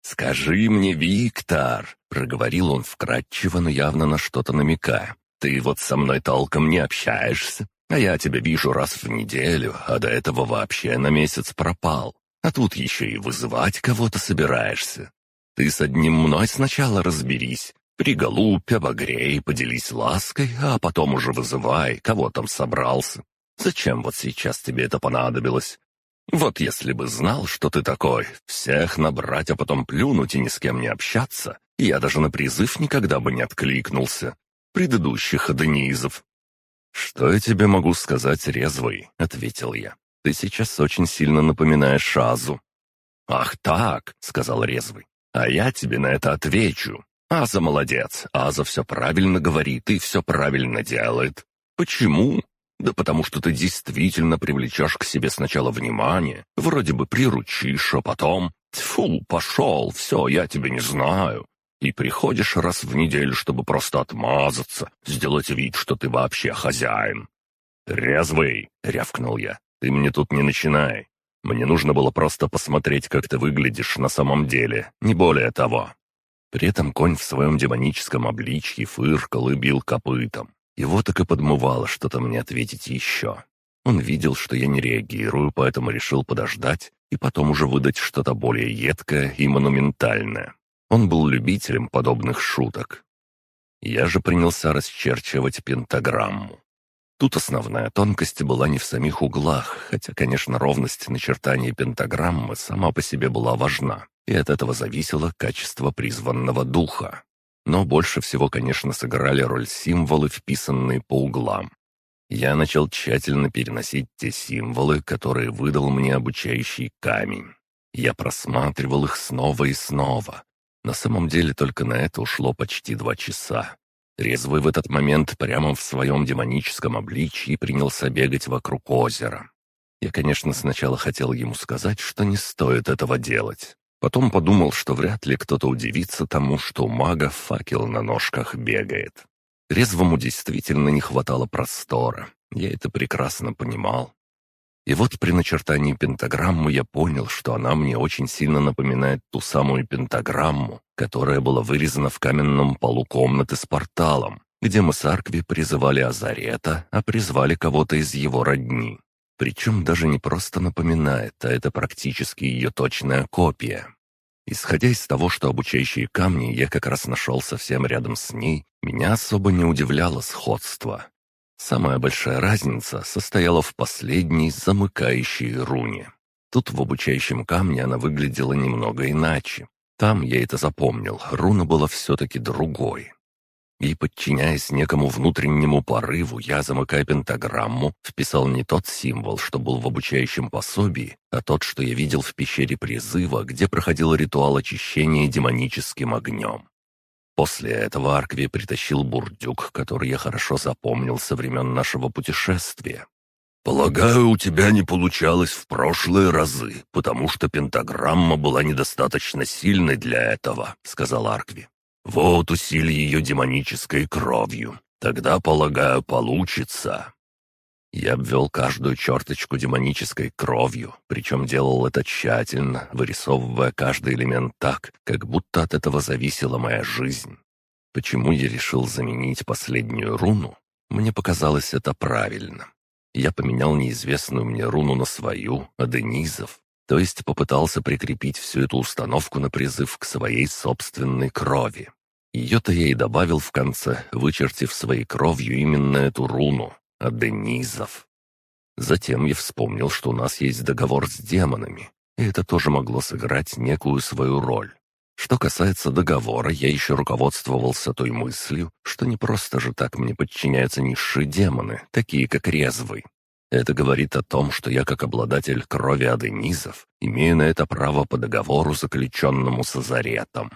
«Скажи мне, Виктор!» — проговорил он вкратчиво, но явно на что-то намекая. «Ты вот со мной толком не общаешься, а я тебя вижу раз в неделю, а до этого вообще на месяц пропал. А тут еще и вызывать кого-то собираешься. Ты с одним мной сначала разберись, приголубь, обогрей, поделись лаской, а потом уже вызывай, кого там собрался. Зачем вот сейчас тебе это понадобилось? Вот если бы знал, что ты такой, всех набрать, а потом плюнуть и ни с кем не общаться, я даже на призыв никогда бы не откликнулся. Предыдущих аденизов. «Что я тебе могу сказать, резвый?» — ответил я. «Ты сейчас очень сильно напоминаешь Азу». «Ах так!» — сказал резвый. «А я тебе на это отвечу. Аза молодец, Аза все правильно говорит и все правильно делает. Почему? Да потому что ты действительно привлечешь к себе сначала внимание, вроде бы приручишь, а потом... Тьфу, пошел, все, я тебя не знаю. И приходишь раз в неделю, чтобы просто отмазаться, сделать вид, что ты вообще хозяин. «Резвый!» — рявкнул я. «Ты мне тут не начинай. Мне нужно было просто посмотреть, как ты выглядишь на самом деле, не более того». При этом конь в своем демоническом обличье фыркал и бил копытом. Его так и подмывало что-то мне ответить еще. Он видел, что я не реагирую, поэтому решил подождать и потом уже выдать что-то более едкое и монументальное. Он был любителем подобных шуток. Я же принялся расчерчивать пентаграмму. Тут основная тонкость была не в самих углах, хотя, конечно, ровность начертания пентаграммы сама по себе была важна, и от этого зависело качество призванного духа. Но больше всего, конечно, сыграли роль символы, вписанные по углам. Я начал тщательно переносить те символы, которые выдал мне обучающий камень. Я просматривал их снова и снова. На самом деле только на это ушло почти два часа. Резвый в этот момент прямо в своем демоническом обличии принялся бегать вокруг озера. Я, конечно, сначала хотел ему сказать, что не стоит этого делать. Потом подумал, что вряд ли кто-то удивится тому, что у мага факел на ножках бегает. Резвому действительно не хватало простора. Я это прекрасно понимал. И вот при начертании пентаграммы я понял, что она мне очень сильно напоминает ту самую пентаграмму, которая была вырезана в каменном полу комнаты с порталом, где мы с Аркви призывали Азарета, а призвали кого-то из его родни. Причем даже не просто напоминает, а это практически ее точная копия. Исходя из того, что обучающие камни я как раз нашел совсем рядом с ней, меня особо не удивляло сходство. Самая большая разница состояла в последней замыкающей руне. Тут в обучающем камне она выглядела немного иначе. Там я это запомнил, руна была все-таки другой. И, подчиняясь некому внутреннему порыву, я, замыкая пентаграмму, вписал не тот символ, что был в обучающем пособии, а тот, что я видел в пещере призыва, где проходил ритуал очищения демоническим огнем. После этого Аркви притащил бурдюк, который я хорошо запомнил со времен нашего путешествия. «Полагаю, у тебя не получалось в прошлые разы, потому что пентаграмма была недостаточно сильной для этого», — сказал Аркви. «Вот усили ее демонической кровью. Тогда, полагаю, получится». Я обвел каждую черточку демонической кровью, причем делал это тщательно, вырисовывая каждый элемент так, как будто от этого зависела моя жизнь. Почему я решил заменить последнюю руну? Мне показалось это правильно. Я поменял неизвестную мне руну на свою, Аденизов, то есть попытался прикрепить всю эту установку на призыв к своей собственной крови. Ее-то я и добавил в конце, вычертив своей кровью именно эту руну, Аденизов. Затем я вспомнил, что у нас есть договор с демонами, и это тоже могло сыграть некую свою роль. Что касается договора, я еще руководствовался той мыслью, что не просто же так мне подчиняются низшие демоны, такие как Резвый. Это говорит о том, что я, как обладатель крови аденизов, имею на это право по договору, заключенному с Азаретом.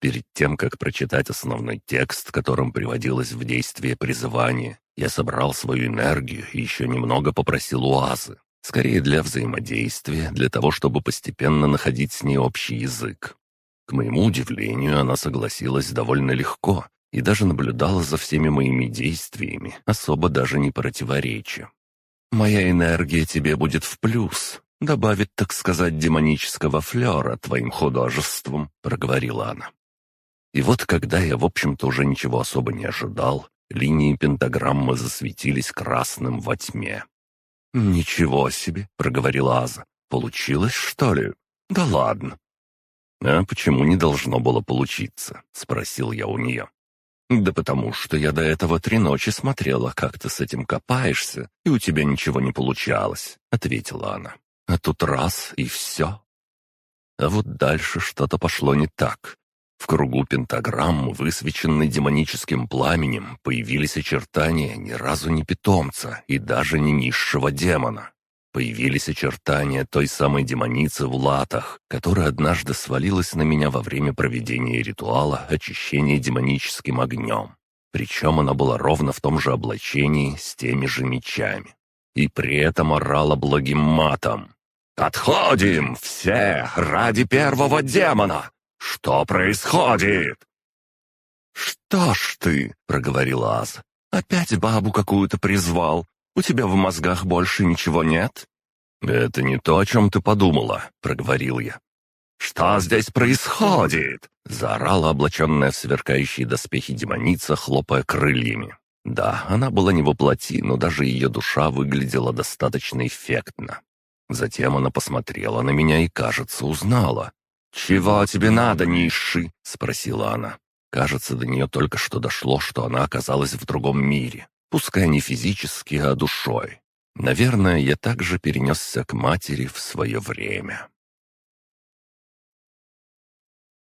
Перед тем, как прочитать основной текст, которым приводилось в действие призывание, я собрал свою энергию и еще немного попросил у Азы. Скорее для взаимодействия, для того, чтобы постепенно находить с ней общий язык. К моему удивлению, она согласилась довольно легко и даже наблюдала за всеми моими действиями, особо даже не противоречия. «Моя энергия тебе будет в плюс», добавит, так сказать, демонического флера твоим художеством», — проговорила она. И вот когда я, в общем-то, уже ничего особо не ожидал, Линии пентаграммы засветились красным во тьме. «Ничего себе!» — проговорила Аза. «Получилось, что ли? Да ладно!» «А почему не должно было получиться?» — спросил я у нее. «Да потому что я до этого три ночи смотрела, как ты с этим копаешься, и у тебя ничего не получалось», — ответила она. «А тут раз — и все». А вот дальше что-то пошло не так. В кругу пентаграммы, высвеченной демоническим пламенем, появились очертания ни разу не питомца и даже не низшего демона. Появились очертания той самой демоницы в латах, которая однажды свалилась на меня во время проведения ритуала очищения демоническим огнем. Причем она была ровно в том же облачении с теми же мечами. И при этом орала благим матом. «Отходим все ради первого демона! «Что происходит?» «Что ж ты?» — проговорил Аз. «Опять бабу какую-то призвал. У тебя в мозгах больше ничего нет?» «Это не то, о чем ты подумала», — проговорил я. «Что здесь происходит?» — заорала облаченная в сверкающие доспехи демоница, хлопая крыльями. Да, она была не воплоти, но даже ее душа выглядела достаточно эффектно. Затем она посмотрела на меня и, кажется, узнала. «Чего тебе надо, низший?» — спросила она. Кажется, до нее только что дошло, что она оказалась в другом мире. Пускай не физически, а душой. Наверное, я также перенесся к матери в свое время.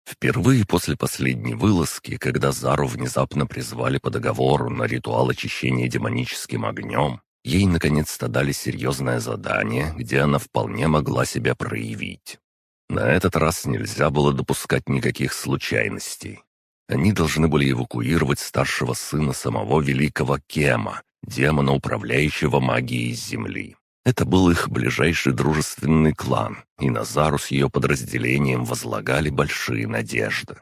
Впервые после последней вылазки, когда Зару внезапно призвали по договору на ритуал очищения демоническим огнем, ей наконец-то дали серьезное задание, где она вполне могла себя проявить. На этот раз нельзя было допускать никаких случайностей. Они должны были эвакуировать старшего сына самого великого Кема, демона, управляющего магией Земли. Это был их ближайший дружественный клан, и Назару с ее подразделением возлагали большие надежды.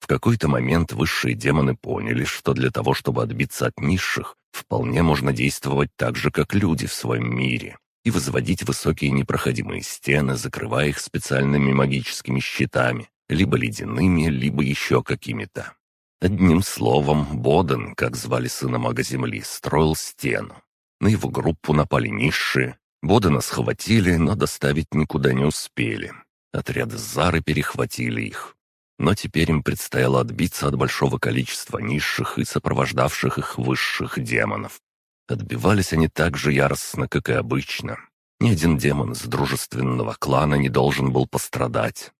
В какой-то момент высшие демоны поняли, что для того, чтобы отбиться от низших, вполне можно действовать так же, как люди в своем мире. и возводить высокие непроходимые стены, закрывая их специальными магическими щитами, либо ледяными, либо еще какими-то. Одним словом, Боден, как звали сына мага Земли, строил стену. На его группу напали низшие. Бодена схватили, но доставить никуда не успели. Отряды Зары перехватили их. Но теперь им предстояло отбиться от большого количества низших и сопровождавших их высших демонов. Отбивались они так же яростно, как и обычно. Ни один демон из дружественного клана не должен был пострадать.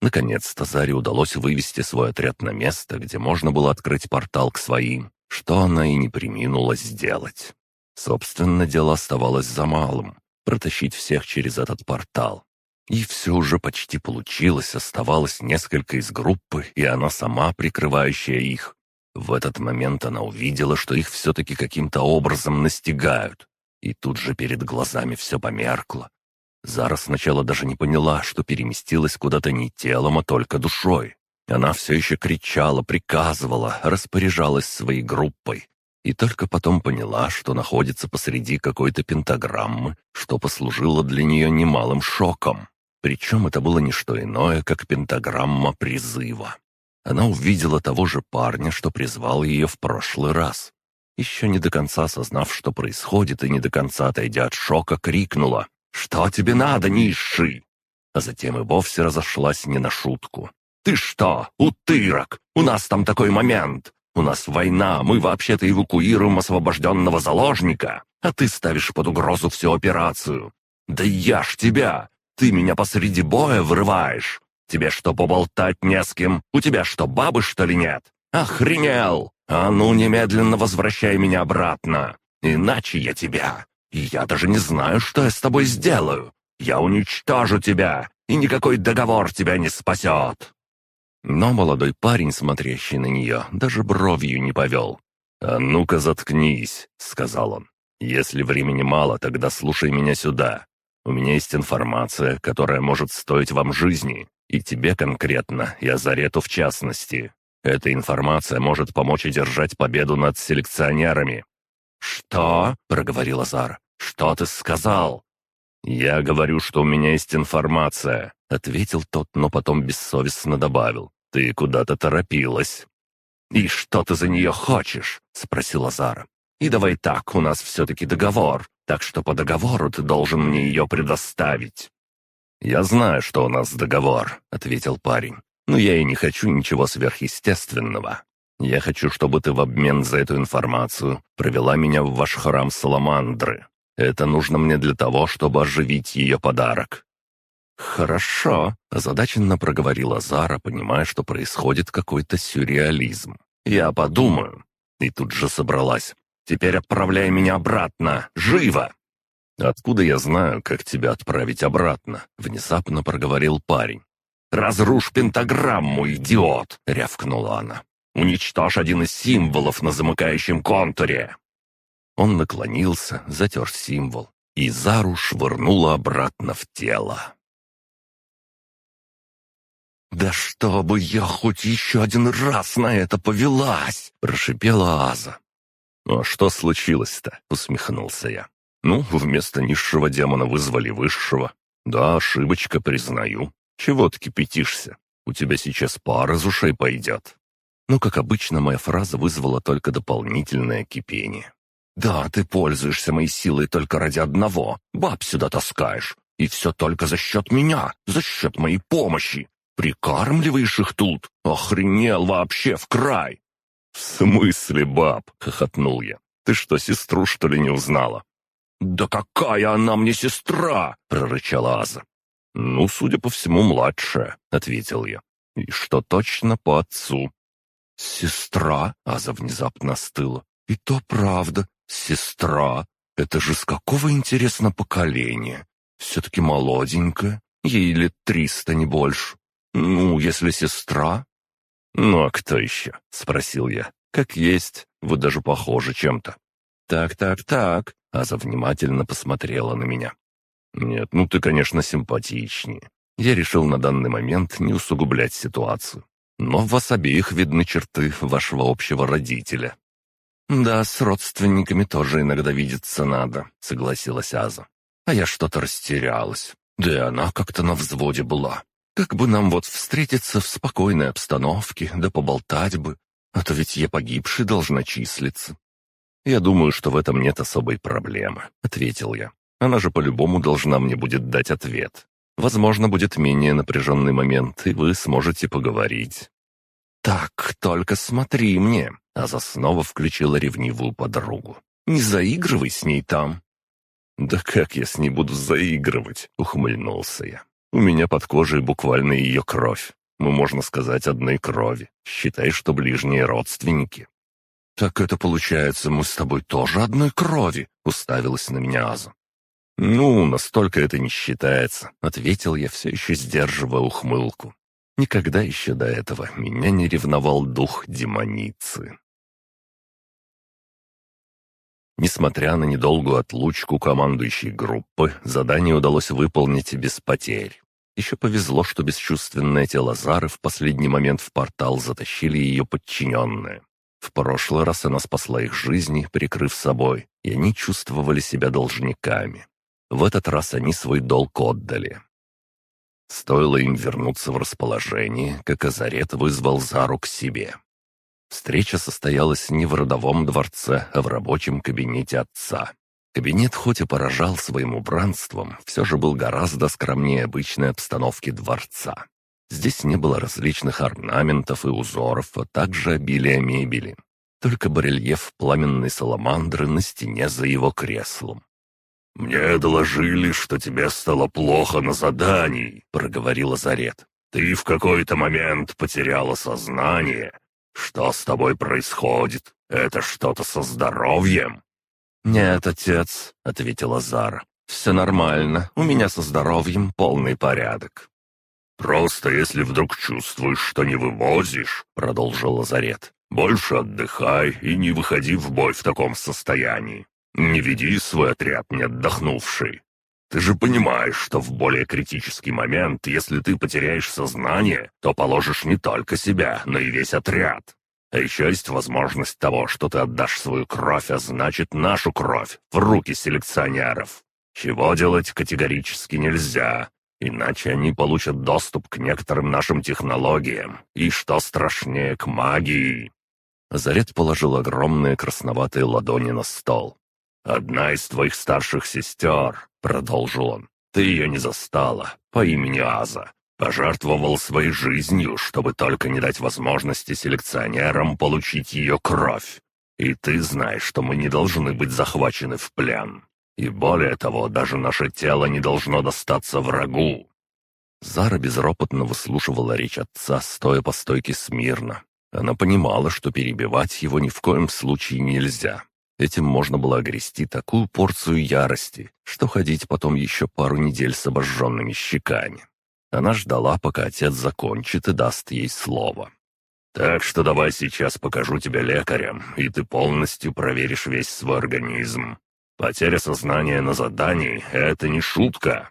Наконец-то Заре удалось вывести свой отряд на место, где можно было открыть портал к своим, что она и не приминула сделать. Собственно, дело оставалось за малым — протащить всех через этот портал. И все уже почти получилось, оставалось несколько из группы, и она сама, прикрывающая их. В этот момент она увидела, что их все-таки каким-то образом настигают. И тут же перед глазами все померкло. Зара сначала даже не поняла, что переместилась куда-то не телом, а только душой. Она все еще кричала, приказывала, распоряжалась своей группой. И только потом поняла, что находится посреди какой-то пентаграммы, что послужило для нее немалым шоком. Причем это было не что иное, как пентаграмма призыва. Она увидела того же парня, что призвал ее в прошлый раз. Еще не до конца осознав, что происходит, и не до конца отойдя от шока, крикнула «Что тебе надо, низший?» А затем и вовсе разошлась не на шутку. «Ты что, утырок? У нас там такой момент! У нас война, мы вообще-то эвакуируем освобожденного заложника, а ты ставишь под угрозу всю операцию. Да я ж тебя! Ты меня посреди боя вырываешь! Тебе что, поболтать не с кем? У тебя что, бабы, что ли, нет? Охренел! А ну, немедленно возвращай меня обратно! Иначе я тебя и я даже не знаю, что я с тобой сделаю. Я уничтожу тебя, и никакой договор тебя не спасет». Но молодой парень, смотрящий на нее, даже бровью не повел. «А ну-ка заткнись», — сказал он. «Если времени мало, тогда слушай меня сюда. У меня есть информация, которая может стоить вам жизни, и тебе конкретно, и Азарету в частности. Эта информация может помочь одержать победу над селекционерами, «Что?» — проговорил Азар. «Что ты сказал?» «Я говорю, что у меня есть информация», — ответил тот, но потом бессовестно добавил. «Ты куда-то торопилась». «И что ты за нее хочешь?» — спросил Азар. «И давай так, у нас все-таки договор, так что по договору ты должен мне ее предоставить». «Я знаю, что у нас договор», — ответил парень. «Но я и не хочу ничего сверхъестественного. Я хочу, чтобы ты в обмен за эту информацию провела меня в ваш храм Саламандры. Это нужно мне для того, чтобы оживить ее подарок». «Хорошо», — озадаченно проговорила Зара, понимая, что происходит какой-то сюрреализм. «Я подумаю». И тут же собралась. «Теперь отправляй меня обратно! Живо!» «Откуда я знаю, как тебя отправить обратно?» — внезапно проговорил парень. «Разрушь пентаграмму, идиот!» — рявкнула она. Уничтожь один из символов на замыкающем контуре!» Он наклонился, затер символ, и Зару швырнула обратно в тело. «Да чтобы я хоть еще один раз на это повелась!» — прошипела Аза. «Ну а что случилось-то?» — усмехнулся я. «Ну, вместо низшего демона вызвали высшего. Да, ошибочка, признаю. Чего ты кипятишься? У тебя сейчас пара из ушей пойдет». Но, как обычно, моя фраза вызвала только дополнительное кипение. «Да, ты пользуешься моей силой только ради одного. Баб сюда таскаешь. И все только за счет меня, за счет моей помощи. Прикармливаешь их тут? Охренел вообще в край!» «В смысле, баб?» — хохотнул я. «Ты что, сестру, что ли, не узнала?» «Да какая она мне сестра!» — прорычала Аза. «Ну, судя по всему, младшая», — ответил я. «И что точно по отцу. «Сестра?» — Аза внезапно остыла. «И то правда, сестра. Это же с какого, интересно, поколения? Все-таки молоденькая, ей лет триста, не больше. Ну, если сестра...» «Ну, а кто еще?» — спросил я. «Как есть, вы даже похожи чем-то». «Так, так, так», — Аза внимательно посмотрела на меня. «Нет, ну ты, конечно, симпатичнее. Я решил на данный момент не усугублять ситуацию но в вас обеих видны черты вашего общего родителя». «Да, с родственниками тоже иногда видеться надо», — согласилась Аза.
а я что-то растерялась. Да и она как-то на взводе была. Как бы нам вот встретиться в спокойной обстановке, да поболтать бы, а то ведь я погибший должна числиться. «Я думаю, что в этом нет особой проблемы», — ответил я. «Она же по-любому должна мне будет дать ответ. Возможно, будет менее напряженный момент, и вы сможете поговорить». «Так, только смотри мне!» Аза снова включила ревнивую подругу. «Не заигрывай с ней там!» «Да как я с ней буду заигрывать?» — ухмыльнулся я. «У меня под кожей буквально ее кровь. Мы, можно сказать, одной крови. Считай, что ближние родственники». «Так это получается, мы с тобой тоже одной крови?» — уставилась на меня Аза. «Ну, настолько это не считается», — ответил я, все еще сдерживая ухмылку. Никогда еще до этого меня не ревновал дух демоницы. Несмотря на недолгую отлучку командующей группы, задание удалось выполнить без потерь. Еще повезло, что бесчувственное тело Зары в последний момент в портал затащили ее подчиненные. В прошлый раз она спасла их жизни, прикрыв собой, и они чувствовали себя должниками. В этот раз они свой долг отдали. Стоило им вернуться в расположение, как Азарет вызвал Зару к себе. Встреча состоялась не в родовом дворце, а в рабочем кабинете отца. Кабинет хоть и поражал своим убранством, все же был гораздо скромнее обычной обстановки дворца. Здесь не было различных орнаментов и узоров, а также обилия мебели. Только барельеф пламенной саламандры на стене за его креслом.
«Мне доложили, что тебе стало плохо на задании», — проговорила Зарет. «Ты в какой-то момент потеряла сознание. Что с тобой происходит? Это что-то со здоровьем?»
«Нет, отец», — ответила Зара. «Все нормально. У меня со здоровьем полный порядок».
«Просто если вдруг чувствуешь, что не вывозишь», — продолжил Лазарет, — «больше отдыхай и не выходи в бой в таком состоянии. Не веди свой отряд не отдохнувший. Ты же понимаешь, что в более критический момент, если ты потеряешь сознание, то положишь не только себя, но и весь отряд. А еще есть возможность того, что ты отдашь свою кровь, а значит нашу кровь, в руки селекционеров. Чего делать категорически нельзя, иначе они получат доступ к некоторым нашим технологиям, и, что страшнее, к магии».
Заряд положил огромные красноватые ладони на стол.
«Одна из твоих старших сестер», — продолжил он, — «ты ее не застала, по имени Аза. Пожертвовал своей жизнью, чтобы только не дать возможности селекционерам получить ее кровь. И ты знаешь, что мы не должны быть захвачены в плен. И более того, даже наше тело не должно достаться врагу».
Зара безропотно выслушивала речь отца, стоя по стойке смирно. Она понимала, что перебивать его ни в коем случае нельзя. Этим можно было огрести такую порцию ярости, что ходить потом еще пару недель с обожженными щеками. Она ждала, пока отец закончит и даст ей слово.
«Так что давай сейчас покажу тебе лекарям, и ты полностью проверишь весь свой организм. Потеря сознания на задании — это не шутка».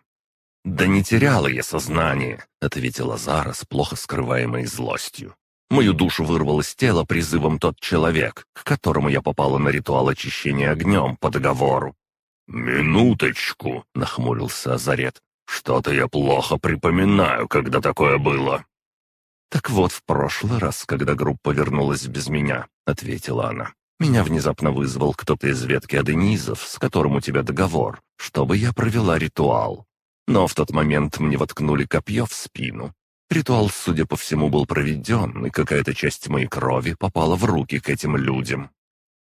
«Да не теряла я сознание», — ответила Зара с плохо скрываемой злостью. Мою душу вырвал из тела призывом тот человек, к которому я попала на ритуал очищения огнем по договору.
«Минуточку», — нахмурился Азарет. «Что-то я плохо припоминаю, когда такое было».
«Так вот, в прошлый раз, когда группа вернулась без меня», — ответила она. «Меня внезапно вызвал кто-то из ветки аденизов, с которым у тебя договор, чтобы я провела ритуал. Но в тот момент мне воткнули копье в спину, Ритуал, судя по всему, был проведен, и какая-то часть моей крови попала в руки к этим людям.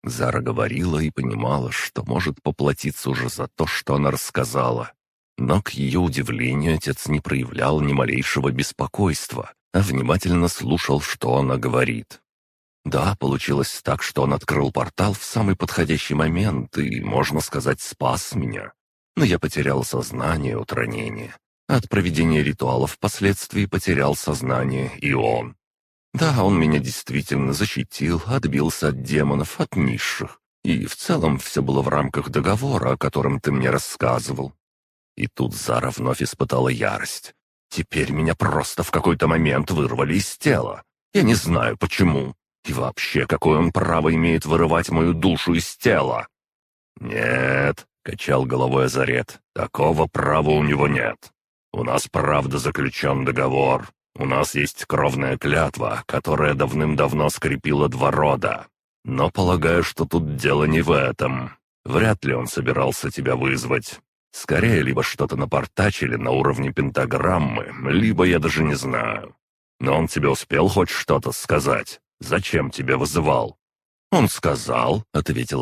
Зара говорила и понимала, что может поплатиться уже за то, что она рассказала. Но, к ее удивлению, отец не проявлял ни малейшего беспокойства, а внимательно слушал, что она говорит. Да, получилось так, что он открыл портал в самый подходящий момент и, можно сказать, спас меня. Но я потерял сознание от ранения, от проведения ритуалов впоследствии потерял сознание и он. Да, он меня действительно защитил, отбился от демонов, от низших. И в целом все было в рамках договора, о котором ты мне рассказывал. И тут Зара вновь испытала ярость. Теперь меня просто в какой-то момент вырвали из тела. Я не знаю, почему. И вообще, какое он право имеет вырывать мою душу из тела? «Нет», —
качал головой Азарет. «Такого права у него нет. У нас правда заключен договор. У нас есть кровная клятва, которая давным-давно скрепила два рода. Но полагаю, что тут дело не в этом. Вряд ли он собирался тебя вызвать. Скорее, либо что-то напортачили на уровне пентаграммы, либо я даже не знаю. Но он тебе успел хоть что-то сказать? Зачем тебя вызывал?» «Он сказал», — ответила